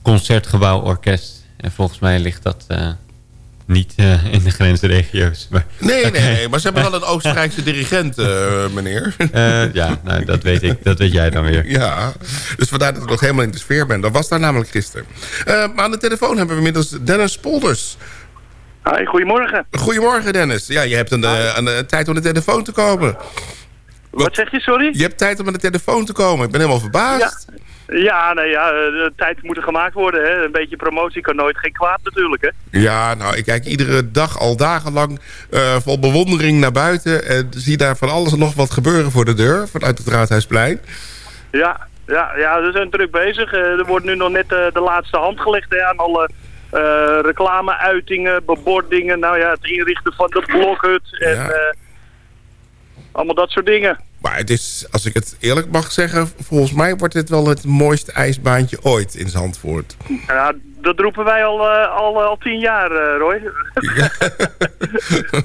Concertgebouw Orkest. En volgens mij ligt dat eh, niet eh, in de grensregio's. Maar, nee, nee, nee, maar ze hebben wel een *laughs* Oostenrijkse dirigent, eh, meneer. Eh, ja, nou, dat weet ik. Dat weet jij dan weer. Ja, dus vandaar dat ik nog helemaal in de sfeer ben. Dat was daar namelijk gisteren. Eh, maar aan de telefoon hebben we inmiddels Dennis Polders. Hi, goedemorgen. Goedemorgen, Dennis. Ja, je hebt een, een, tijd om aan de telefoon te komen. Wat zeg je, sorry? Je hebt tijd om aan de telefoon te komen. Ik ben helemaal verbaasd. Ja, nee, ja, de tijd moet er gemaakt worden. Hè. Een beetje promotie kan nooit geen kwaad natuurlijk. Hè. Ja, nou, ik kijk iedere dag al dagenlang eh, vol bewondering naar buiten... en zie daar van alles en nog wat gebeuren voor de deur... vanuit het Raadhuisplein. Ja, ja, ja, we zijn druk bezig. Eh, er wordt nu nog net eh, de laatste hand gelegd hè, aan alle reclameuitingen, bebordingen. Nou ja, het inrichten van de blokhut en Ja. allemaal dat soort dingen. Maar het is, als ik het eerlijk mag zeggen... volgens mij wordt dit wel het mooiste ijsbaantje ooit in Zandvoort. Ja, dat roepen wij al, eh, al, al tien jaar, eh, Roy. *laughs*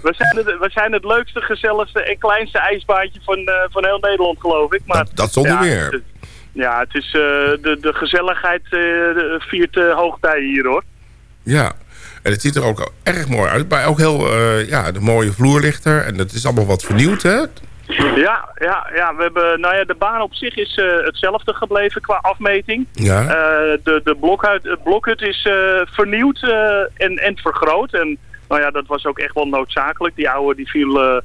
we, zijn het, we zijn het leukste, gezelligste en kleinste ijsbaantje van, eh, van heel Nederland, geloof ik. Maar, Dat, dat zonder ja, meer. het- Ja, het is, eh, de, de gezelligheid eh, viert hoogtij hier, hoor. Ja, en het ziet er ook erg mooi uit. Maar ook heel, eh, ja, de mooie vloerlichter. En het is allemaal wat vernieuwd, hè? Ja, ja, ja, we hebben, nou ja, de baan op zich is eh, hetzelfde gebleven qua afmeting. Ja. Eh, de de blokhut, het blokhut is eh, vernieuwd en, en vergroot. En nou ja, dat was ook echt wel noodzakelijk. Die oude die viel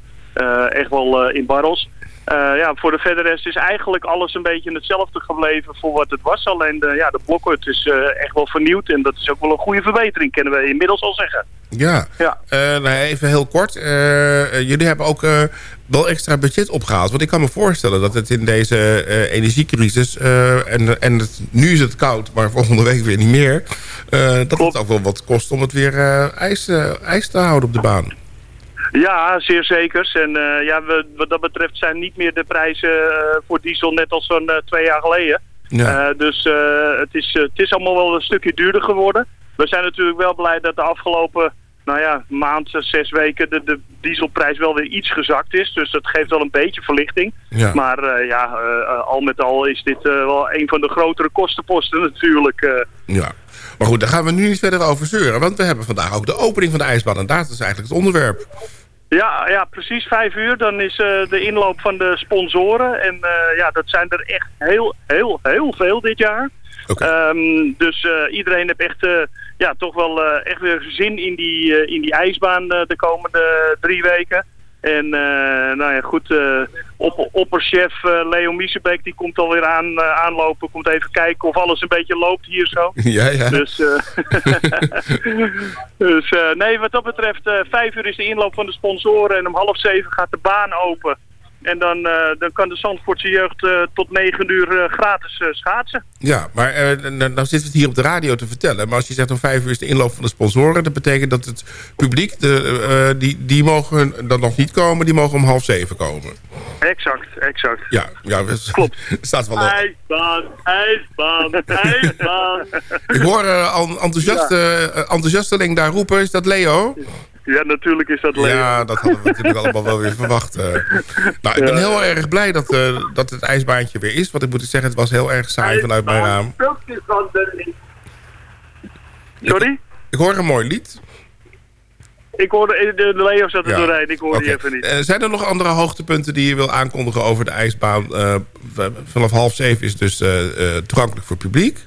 echt wel in barrels. Eh, ja, voor de verder rest is eigenlijk alles een beetje hetzelfde gebleven voor wat het was. Alleen de, ja, de blokhut is eh, echt wel vernieuwd en dat is ook wel een goede verbetering, kunnen we inmiddels al zeggen. Ja. Ja. Eh, nou, even heel kort. Jullie hebben ook wel extra budget opgehaald. Want ik kan me voorstellen dat het in deze energiecrisis... en, en het, nu is het koud, maar *laughs* volgende week weer niet meer... dat het ook wel wat kost om het weer ijs, ijs te houden op de baan. Ja, zeer zekers. En eh, ja, we, wat dat betreft zijn niet meer de prijzen eh, voor diesel net als zo'n eh, twee jaar geleden. Ja. Dus het, is, het is allemaal wel een stukje duurder geworden. We zijn natuurlijk wel blij dat de afgelopen nou ja, maand, zes weken de, de dieselprijs wel weer iets gezakt is. Dus dat geeft wel een beetje verlichting. Ja. Maar ja, al met al is dit wel een van de grotere kostenposten natuurlijk. Ja. Maar goed, daar gaan we nu niet verder over zeuren. Want we hebben vandaag ook de opening van de ijsbaan. En dat is eigenlijk het onderwerp. Ja, ja, precies vijf uur. Dan is eh, de inloop van de sponsoren. En eh, ja, dat zijn er echt heel, heel, heel veel dit jaar. Ehm, dus eh, iedereen heeft echt, ja, toch wel echt weer zin in die, in die ijsbaan de komende drie weken. En eh, nou ja, goed, eh, op, opperchef eh, Leo Miesebeek die komt alweer aan, aanlopen. Komt even kijken of alles een beetje loopt hier zo. *laughs* Ja, ja. Dus, *laughs* dus nee, wat dat betreft, vijf uur is de inloop van de sponsoren en om half zeven gaat de baan open. En dan, eh, dan kan de Zandvoortse jeugd eh, tot negen uur eh, gratis schaatsen. Ja, maar eh, nou zitten we het hier op de radio te vertellen. Maar als je zegt om vijf uur is de inloop van de sponsoren... dat betekent dat het publiek, de, die, die mogen dan nog niet komen... die mogen om half zeven komen. Exact, exact. Ja, ja klopt. *laughs* Er staat wel op. IJsbaan, ijsbaan, ijsbaan. Ik hoor al een enthousiaste, enthousiasteling daar roepen. Is dat Leo? Ja, natuurlijk is dat leuk. Ja, dat hadden we natuurlijk allemaal wel weer verwacht. eh. Nou, ik ben heel erg blij dat, eh, dat het ijsbaantje weer is. Want ik moet zeggen, het was heel erg saai vanuit mijn raam. Sorry? Ik hoor een mooi lied. Ik hoorde, de, de Leo zat er Ja. doorheen, ik hoorde die Oké. even niet. Eh, zijn er nog andere hoogtepunten die je wil aankondigen over de ijsbaan? Eh, vanaf half zeven is het dus eh, eh, toegankelijk voor het publiek.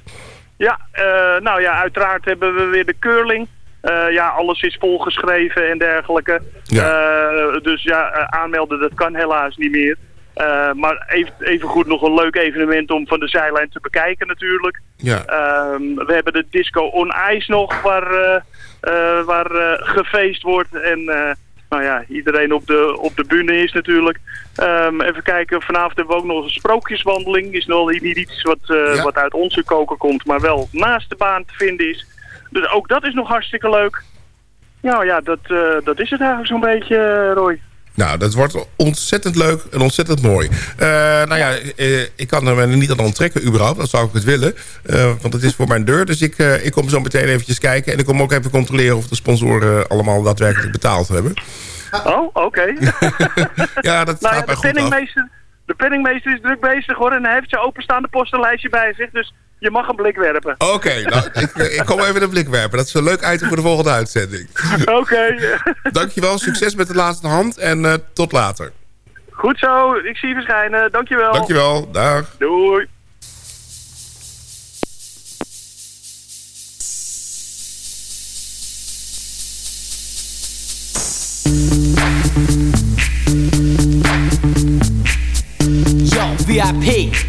Ja, eh, nou ja, uiteraard hebben we weer de curling. Eh, ja, alles is volgeschreven en dergelijke. Eh, dus ja, eh, aanmelden dat kan helaas niet meer. Maar even, even goed nog een leuk evenement om van de zijlijn te bekijken natuurlijk. Ja. Ehm, we hebben de Disco on Ice nog, waar, waar gefeest wordt. En nou ja, iedereen op de, op de bühne is natuurlijk. Ehm, even kijken, vanavond hebben we ook nog een sprookjeswandeling. Is nog niet iets wat, wat uit onze koker komt, maar wel naast de baan te vinden is. Dus ook dat is nog hartstikke leuk. Nou ja, dat, eh, dat is het eigenlijk zo'n beetje, eh, Roy. Nou, dat wordt ontzettend leuk en ontzettend mooi. Eh, nou ja, ik kan er niet aan onttrekken überhaupt. Dat zou ik het willen. Want het is voor mijn deur. Dus ik, ik kom zo meteen eventjes kijken. En ik kom ook even controleren of de sponsoren allemaal daadwerkelijk betaald hebben. Oh, oké. *laughs* Ja, dat nou ja, gaat mij de goed af. penningmeester, de penningmeester is druk bezig hoor. En hij heeft zijn openstaande postenlijstje bij zich. Dus je mag een blik werpen. Oké, nou, *laughs* ik, ik kom even een blik werpen. Dat is een leuk item voor de volgende uitzending. Oké. *laughs* Dankjewel, succes met de laatste hand en eh, tot later. Goed zo, ik zie je verschijnen. Dankjewel. Dankjewel, dag. Doei. Yo, VIP.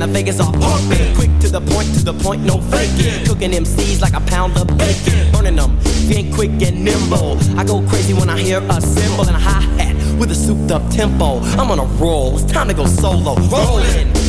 The Vegas all pumping. Quick to the point, to the point, no faking. Cooking MCs like a pound of bacon. Burning them, being quick and nimble. I go crazy when I hear a cymbal and a hi hat with a souped up tempo. I'm on a roll, it's time to go solo. Rolling,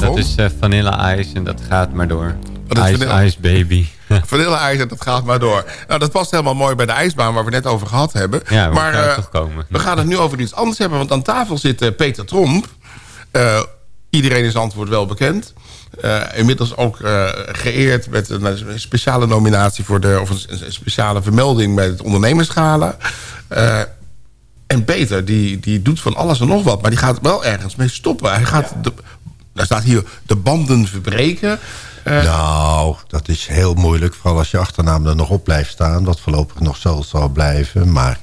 dat is- is eh, Vanilla Ice en dat gaat maar door. Oh, Ice, Vanilla- Ice Baby. Vanille-ijs en dat gaat maar door. Nou, dat past helemaal mooi bij de ijsbaan waar we net over gehad hebben. Ja, maar we gaan eh, toch komen. we gaan het nu over iets anders hebben. Want aan tafel zit eh, Peter Tromp. Iedereen is antwoord wel bekend. Inmiddels ook eh, geëerd met een, een speciale nominatie... voor de, of een, een speciale vermelding bij het ondernemerschala. Eh, en Peter, die, die doet van alles en nog wat. Maar die gaat wel ergens mee stoppen. Hij gaat... De, daar staat hier de banden verbreken. Eh, Nou, dat is heel moeilijk. Vooral als je achternaam er nog op blijft staan. Wat voorlopig nog zo zal blijven. Maar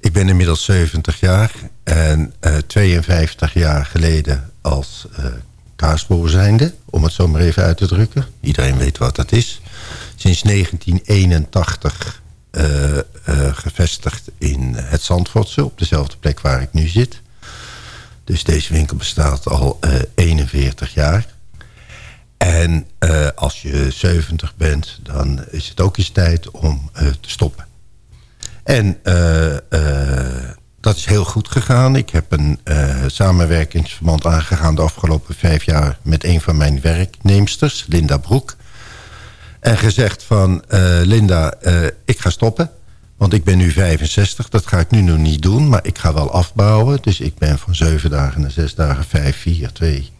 ik ben inmiddels 70 jaar. En eh 52 jaar geleden als eh kaasboer zijnde. Om het zo maar even uit te drukken. Iedereen weet wat dat is. Sinds 1981 eh, eh, gevestigd in het Zandvoortse. Op dezelfde plek waar ik nu zit. Dus deze winkel bestaat al eh 41 jaar. En eh, als je 70 bent, dan is het ook eens tijd om eh, te stoppen. En eh, eh, dat is heel goed gegaan. Ik heb een eh, samenwerkingsverband aangegaan de afgelopen vijf jaar... met een van mijn werknemsters, Linda Broek. En gezegd van, eh, Linda, eh, ik ga stoppen. Want ik ben nu 65, dat ga ik nu nog niet doen. Maar ik ga wel afbouwen. Dus ik ben van zeven dagen naar zes dagen, vijf, vier, twee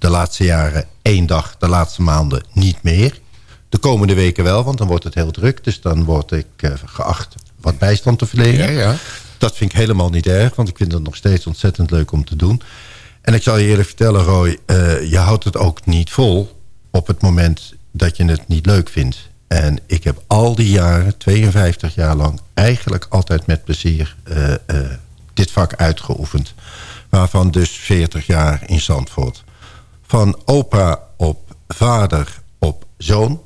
de laatste jaren één dag, de laatste maanden niet meer. De komende weken wel, want dan wordt het heel druk. Dus dan word ik eh, geacht wat bijstand te verlenen. Ja, ja. Dat vind ik helemaal niet erg, want ik vind het nog steeds ontzettend leuk om te doen. En ik zal je eerlijk vertellen, Roy, eh, je houdt het ook niet vol op het moment dat je het niet leuk vindt. En ik heb al die jaren, 52 jaar lang, eigenlijk altijd met plezier eh, eh, dit vak uitgeoefend. Waarvan dus 40 jaar in Zandvoort. Van opa op vader op zoon.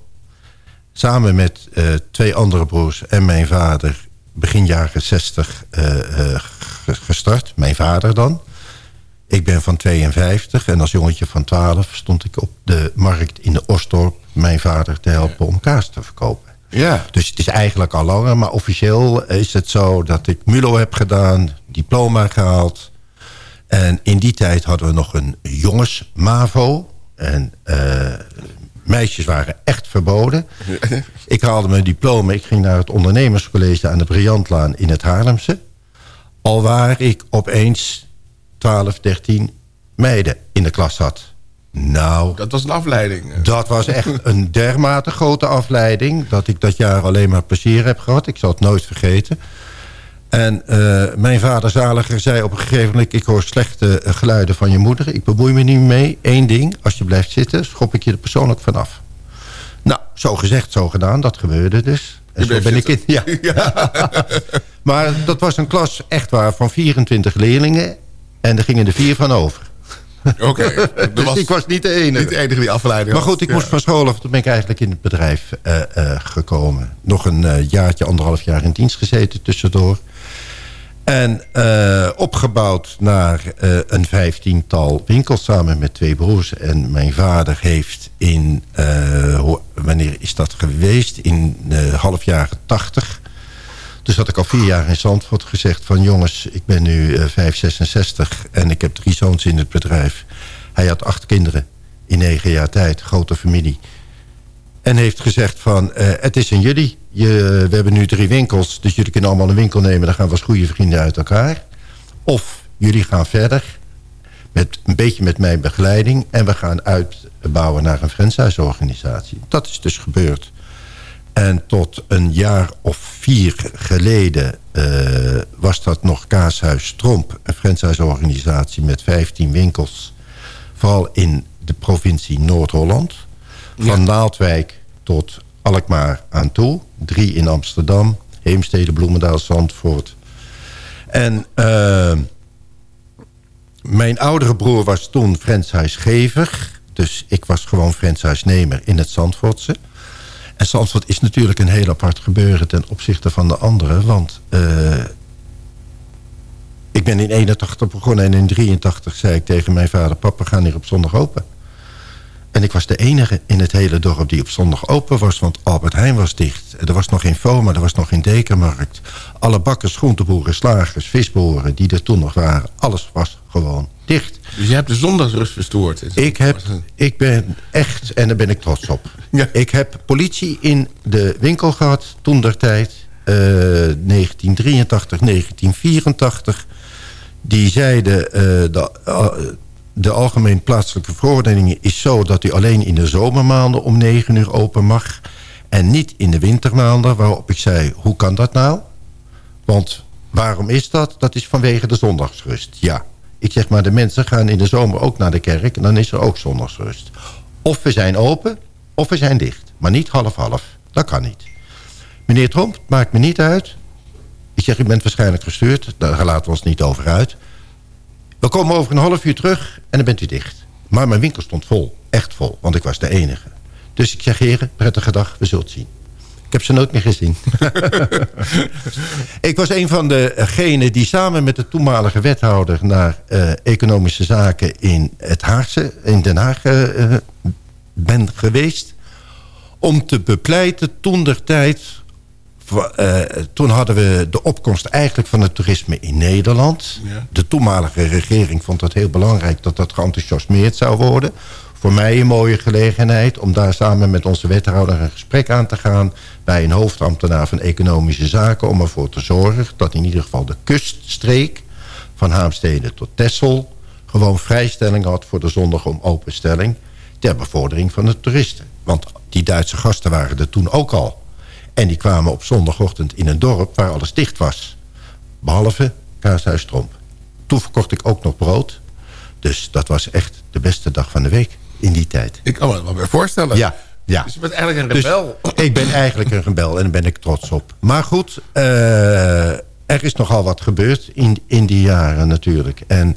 Samen met eh, twee andere broers en mijn vader begin jaren 60 eh, eh, ge- gestart. Mijn vader dan. Ik ben van 52 en als jongetje van 12 stond ik op de markt in de Osdorp... mijn vader te helpen om kaas te verkopen. Ja. Dus het is eigenlijk al langer, maar officieel is het zo dat ik MULO heb gedaan, diploma gehaald. En in die tijd hadden we nog een jongens MAVO. En eh, meisjes waren echt verboden. *laughs* Ik haalde mijn diploma, ik ging naar het ondernemerscollege aan de Briantlaan in het Haarlemse. Al waar ik opeens 12, 13 meiden in de klas had. Nou, Dat was een afleiding. dat was echt een dermate grote afleiding... dat ik dat jaar alleen maar plezier heb gehad. Ik zal het nooit vergeten. En eh, mijn vader Zaliger zei op een gegeven moment... ik hoor slechte eh, geluiden van je moeder. Ik bemoei me niet mee. Eén ding, als je blijft zitten, schop ik je er persoonlijk vanaf. Nou, zo gezegd, zo gedaan. Dat gebeurde dus. En zo ben ik in, zitten. ja. *laughs* *laughs* maar dat was een klas echt waar van 24 leerlingen. En er gingen er vier van over. *laughs* Oké. Dus was ik was niet de enige. niet de enige die afleiding Maar goed, ik Ja. moest van school af. Toen ben ik eigenlijk in het bedrijf eh, eh, gekomen. Nog een eh, jaartje, anderhalf jaar in dienst gezeten tussendoor. En opgebouwd naar een vijftiental winkels samen met twee broers. En mijn vader heeft in, wanneer is dat geweest? In de halfjaren tachtig. Dus had ik al vier jaar in Zandvoort gezegd van... jongens, ik ben nu eh 5, 66 en ik heb drie zoons in het bedrijf. Hij had acht kinderen in negen jaar tijd, grote familie. En heeft gezegd van, eh, het is aan jullie. Je, we hebben nu drie winkels, dus jullie kunnen allemaal een winkel nemen. Dan gaan we als goede vrienden uit elkaar. Of jullie gaan verder, met, een beetje met mijn begeleiding... en we gaan uitbouwen naar een franchise-organisatie. Dat is dus gebeurd. En tot een jaar of vier geleden eh, was dat nog Kaashuis Tromp. Een franchise-organisatie met 15 winkels. Vooral in de provincie Noord-Holland. Van Naaldwijk tot Alkmaar aan toe. Drie in Amsterdam, Heemstede, Bloemendaal, Zandvoort. En eh, mijn oudere broer was toen franchisegever. Dus ik was gewoon franchise-nemer in het Zandvoortse. En Zandvoort is natuurlijk een heel apart gebeuren ten opzichte van de andere. Want eh, ik ben in 81 begonnen en in 83 zei ik tegen mijn vader... papa, we gaan hier op zondag open. En ik was de enige in het hele dorp die op zondag open was... want Albert Heijn was dicht. Er was nog geen FOMA, er was nog geen dekenmarkt. Alle bakkers, groenteboeren, slagers, visboeren die er toen nog waren... alles was gewoon dicht. Dus je hebt de zondagsrust verstoord. Ik, heb, ik ben echt, en daar ben ik trots op... *laughs* ik heb politie in de winkel gehad toen der tijd... eh, 1983, 1984... Die zeiden, eh, de, eh, de algemeen plaatselijke verordening is zo... dat u alleen in de zomermaanden om 9 uur open mag... en niet in de wintermaanden, waarop ik zei... hoe kan dat nou? Want waarom is dat? Dat is vanwege de zondagsrust, ja. Ik zeg maar, de mensen gaan in de zomer ook naar de kerk... en dan is er ook zondagsrust. Of we zijn open, of we zijn dicht. Maar niet half-half. Dat kan niet. Meneer Tromp, maakt me niet uit. Ik zeg, u bent waarschijnlijk gestuurd. Daar laten we ons niet over uit. We komen over een half uur terug en dan bent u dicht. Maar mijn winkel stond vol. Echt vol, want ik was de enige. Dus ik zeg, heren, prettige dag, we zullen het zien. Ik heb ze nooit meer gezien. *laughs* ik was een van degenen die samen met de toenmalige wethouder... naar eh, economische zaken in, het Haagse, in Den Haag eh, ben geweest... om te bepleiten toen der tijd... Uh, toen hadden we de opkomst eigenlijk van het toerisme in Nederland. Ja. De toenmalige regering vond het heel belangrijk dat dat geenthousiasmeerd zou worden. Voor mij een mooie gelegenheid om daar samen met onze wethouder een gesprek aan te gaan... bij een hoofdambtenaar van Economische Zaken... om ervoor te zorgen dat in ieder geval de kuststreek... van Haamstede tot Texel... gewoon vrijstelling had voor de zondag om openstelling... ter bevordering van de toeristen. Want die Duitse gasten waren er toen ook al... En die kwamen op zondagochtend in een dorp waar alles dicht was. Behalve Kaashuis Tromp. Toen verkocht ik ook nog brood. Dus dat was echt de beste dag van de week in die tijd. Ik kan me dat wel weer voorstellen. Ja, ja. Dus je bent eigenlijk een Dus rebel. ik ben eigenlijk een rebel en daar ben ik trots op. Maar goed, eh, er is nogal wat gebeurd in, in die jaren natuurlijk. En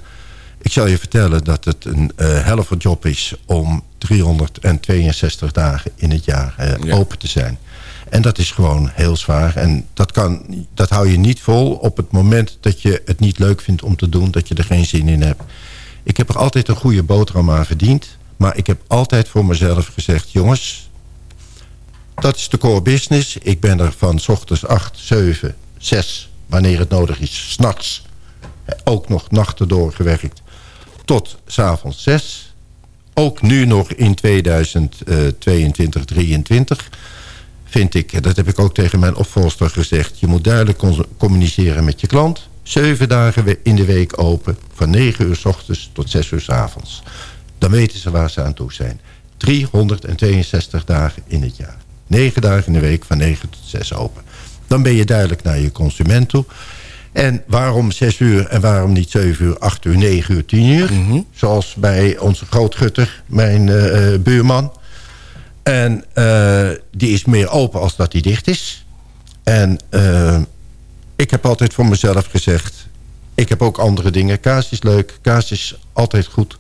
ik zal je vertellen dat het een uh, helft job is... om 362 dagen in het jaar eh, Ja. open te zijn. En dat is gewoon heel zwaar. En dat, kan, dat hou je niet vol op het moment dat je het niet leuk vindt om te doen. Dat je er geen zin in hebt. Ik heb er altijd een goede boterham aan verdiend. Maar ik heb altijd voor mezelf gezegd... jongens, dat is de core business. Ik ben er van ochtends 8, 7, 6, wanneer het nodig is, s'nachts... ook nog nachten doorgewerkt, tot s'avonds 6. Ook nu nog in 2022, 23 vind ik, dat heb ik ook tegen mijn opvolster gezegd... je moet duidelijk communiceren met je klant. Zeven dagen in de week open, van 9 uur s ochtends tot 6 uur s avonds. Dan weten ze waar ze aan toe zijn. 362 dagen in het jaar. 9 dagen in de week, van 9 tot 6 open. Dan ben je duidelijk naar je consument toe. En waarom 6 uur en waarom niet 7 uur, 8 uur, 9 uur, 10 uur? Zoals bij onze grootgutter, mijn eh, eh, buurman... En eh, die is meer open als dat die dicht is. En eh, ik heb altijd voor mezelf gezegd... ik heb ook andere dingen. Kaas is leuk, kaas is altijd goed.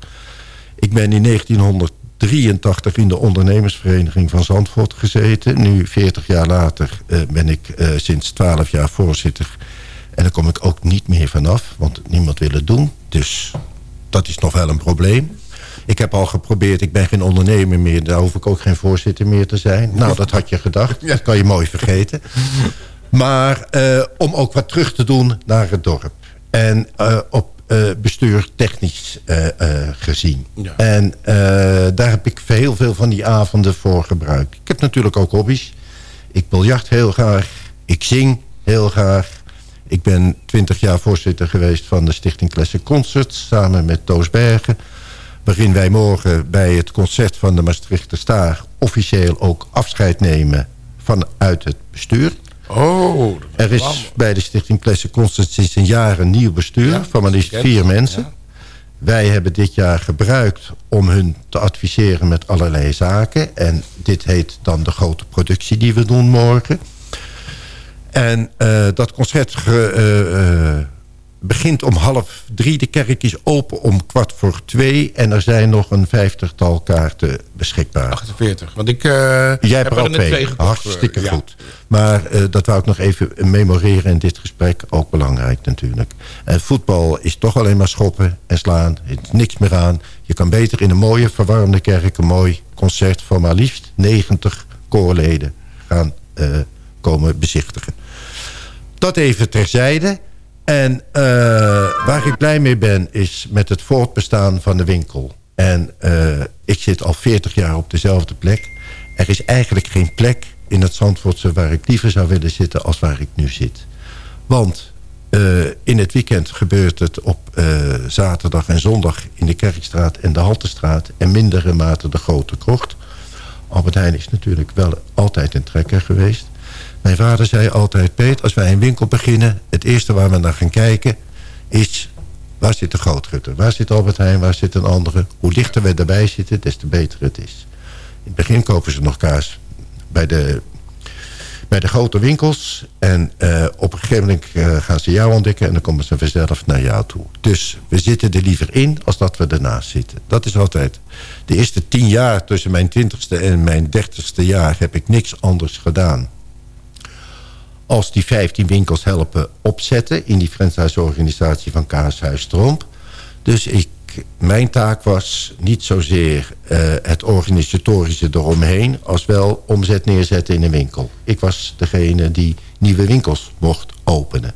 Ik ben in 1983 in de ondernemersvereniging van Zandvoort gezeten. Nu, 40 jaar later, eh, ben ik sinds 12 jaar voorzitter. En daar kom ik ook niet meer vanaf, want niemand wil het doen. Dus dat is nog wel een probleem. Ik heb al geprobeerd, ik ben geen ondernemer meer... daar hoef ik ook geen voorzitter meer te zijn. Nou, dat had je gedacht. Dat kan je mooi vergeten. Maar eh, om ook wat terug te doen naar het dorp. En eh, op eh, bestuur technisch gezien. Ja. En daar heb ik heel veel van die avonden voor gebruikt. Ik heb natuurlijk ook hobby's. Ik biljart heel graag. Ik zing heel graag. Ik ben twintig jaar voorzitter geweest van de Stichting Classic Concerts... samen met Toos Bergen waarin wij morgen bij het concert van de Maastrichter Staar... officieel ook afscheid nemen vanuit het bestuur. Oh, Er is bij de Stichting Classic Concerts sinds een jaar een nieuw bestuur... Ja, van maar liefst vier mensen. Ja. Wij hebben dit jaar gebruikt om hun te adviseren met allerlei zaken. En dit heet dan de grote productie die we doen morgen. En eh, dat concert ge- eh, eh, begint om half drie. De kerk is open om kwart voor twee. En er zijn nog een vijftigtal kaarten beschikbaar. 48. Want ik uh, Jij heb er al twee. Hartstikke eh, ja. goed. Maar eh, dat wou ik nog even memoreren in dit gesprek. Ook belangrijk natuurlijk. En voetbal is toch alleen maar schoppen en slaan. Er is niks meer aan. Je kan beter in een mooie verwarmde kerk... een mooi concert van maar liefst 90 koorleden gaan eh, komen bezichtigen. Dat even terzijde. En eh, waar ik blij mee ben is met het voortbestaan van de winkel. En eh, ik zit al 40 jaar op dezelfde plek. Er is eigenlijk geen plek in het Zandvoortse waar ik liever zou willen zitten als waar ik nu zit. Want eh, in het weekend gebeurt het op zaterdag en zondag in de Kerkstraat en de Haltestraat. En mindere mate de Grote Krocht. Albert Heijn is natuurlijk wel altijd een trekker geweest. Mijn vader zei altijd, Peet, als wij een winkel beginnen... het eerste waar we naar gaan kijken is... waar zit de grootgutter? Waar zit Albert Heijn? Waar zit een andere? Hoe dichter we erbij zitten, des te beter het is. In het begin kopen ze nog kaas bij de, bij de grote winkels. En eh, op een gegeven moment eh, gaan ze jou ontdekken... en dan komen ze vanzelf naar jou toe. Dus we zitten er liever in als dat we ernaast zitten. Dat is altijd... De eerste tien jaar tussen mijn twintigste en mijn dertigste jaar... heb ik niks anders gedaan als die 15 winkels helpen opzetten... in die franchise-organisatie van Kaashuis Tromp. Dus ik, mijn taak was niet zozeer eh, het organisatorische eromheen... als wel omzet neerzetten in een winkel. Ik was degene die nieuwe winkels mocht openen.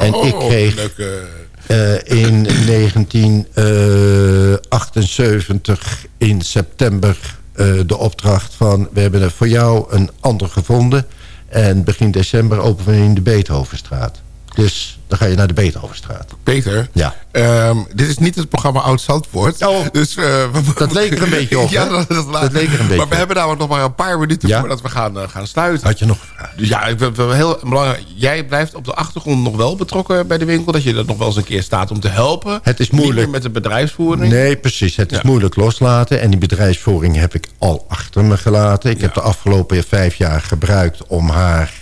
en ik Oh, kreeg leuke- eh, in *clears throat* 1978 in september eh, de opdracht van... we hebben er voor jou een ander gevonden... en begin december openen we in de Beethovenstraat. Dus dan ga je naar de Beethovenstraat. Peter, Ja. ehm, dit is niet het programma Oud Zandvoort. Dus, eh, Oh. Dat leek er een beetje op, *laughs* ja, dat, dat, Dat leek er een beetje Maar we op. hebben namelijk nog maar een paar minuten Ja? voordat we gaan, eh, gaan sluiten. Had je nog Dus ja, ik wel heel belangrijk. Jij blijft op de achtergrond nog wel betrokken bij de winkel. Dat je er nog wel eens een keer staat om te helpen. Het is moeilijk. met de bedrijfsvoering. Nee, precies. Het is moeilijk loslaten. En die bedrijfsvoering heb ik al achter me gelaten. Ik heb de afgelopen vijf jaar gebruikt om haar...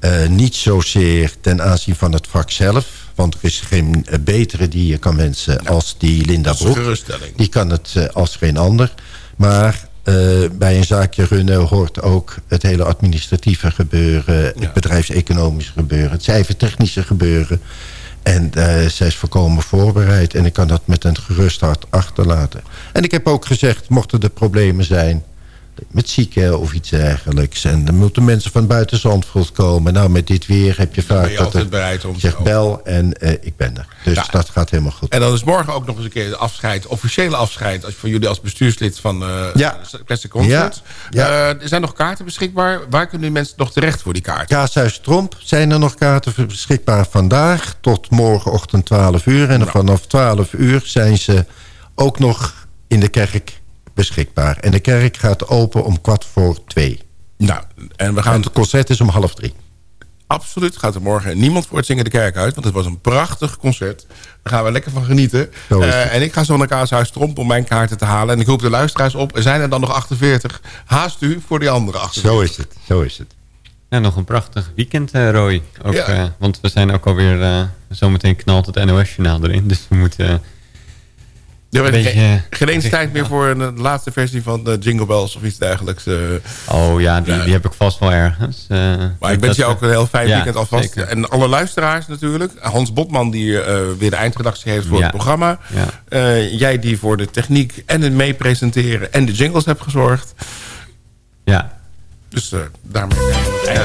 eh, niet zozeer ten aanzien van het vak zelf... want er is geen eh, betere die je kan wensen als die Linda Broek. Die kan het eh, als geen ander. Maar bij een zaakje runnen hoort ook het hele administratieve gebeuren... het bedrijfseconomische gebeuren, het cijfertechnische gebeuren... En zij is voorkomen voorbereid. En ik kan dat met een gerust hart achterlaten. En ik heb ook gezegd, mochten er problemen zijn... met zieken of iets dergelijks... en dan moeten mensen van buiten Zandvoort komen. Nou, met dit weer heb je vaak... ben je dat altijd er- bereid om Zeg bel en eh, ik ben er. Dus Ja. dat gaat helemaal goed. En dan is morgen ook nog eens een keer de afscheid, officiële afscheid... Als, van jullie als bestuurslid van eh Ja. Classic Concert. Ja. Ja. Eh, er zijn nog kaarten beschikbaar. Waar kunnen die mensen nog terecht voor die kaarten? Kaashuis Tromp zijn er nog kaarten beschikbaar vandaag tot morgenochtend 12 uur. En vanaf 12 uur zijn ze ook nog in de kerk beschikbaar. En de kerk gaat open om kwart voor twee. Nou, en we En gaan het concert is om half drie. absoluut gaat er morgen niemand voor het zingen de kerk uit. Want het was een prachtig concert. Daar gaan we lekker van genieten. Eh, en ik ga zo naar Kaashuis Tromp om mijn kaarten te halen. En ik roep de luisteraars op. Er zijn er dan nog 48. Haast u voor die andere 48. Zo is het, zo is het. Ja, nog een prachtig weekend, eh, Roy. Ook, Ja. eh, want we zijn ook alweer... eh zometeen knalt het NOS-journaal erin. Dus we moeten... eh, Er een werd beetje- geen, geen eens tijd meer voor een, eh, laatste versie van de Jingle Bells of iets dergelijks. eh. Oh ja, die, Ja. die heb ik vast wel ergens. eh, maar ik wens je ook een heel fijn Ja, weekend alvast. zeker. En alle luisteraars natuurlijk. Hans Botman die eh, weer de eindredactie heeft voor Ja. het programma. Ja. Eh, jij die voor de techniek en het meepresenteren en de jingles hebt gezorgd. Ja. Dus eh, daarmee Ja,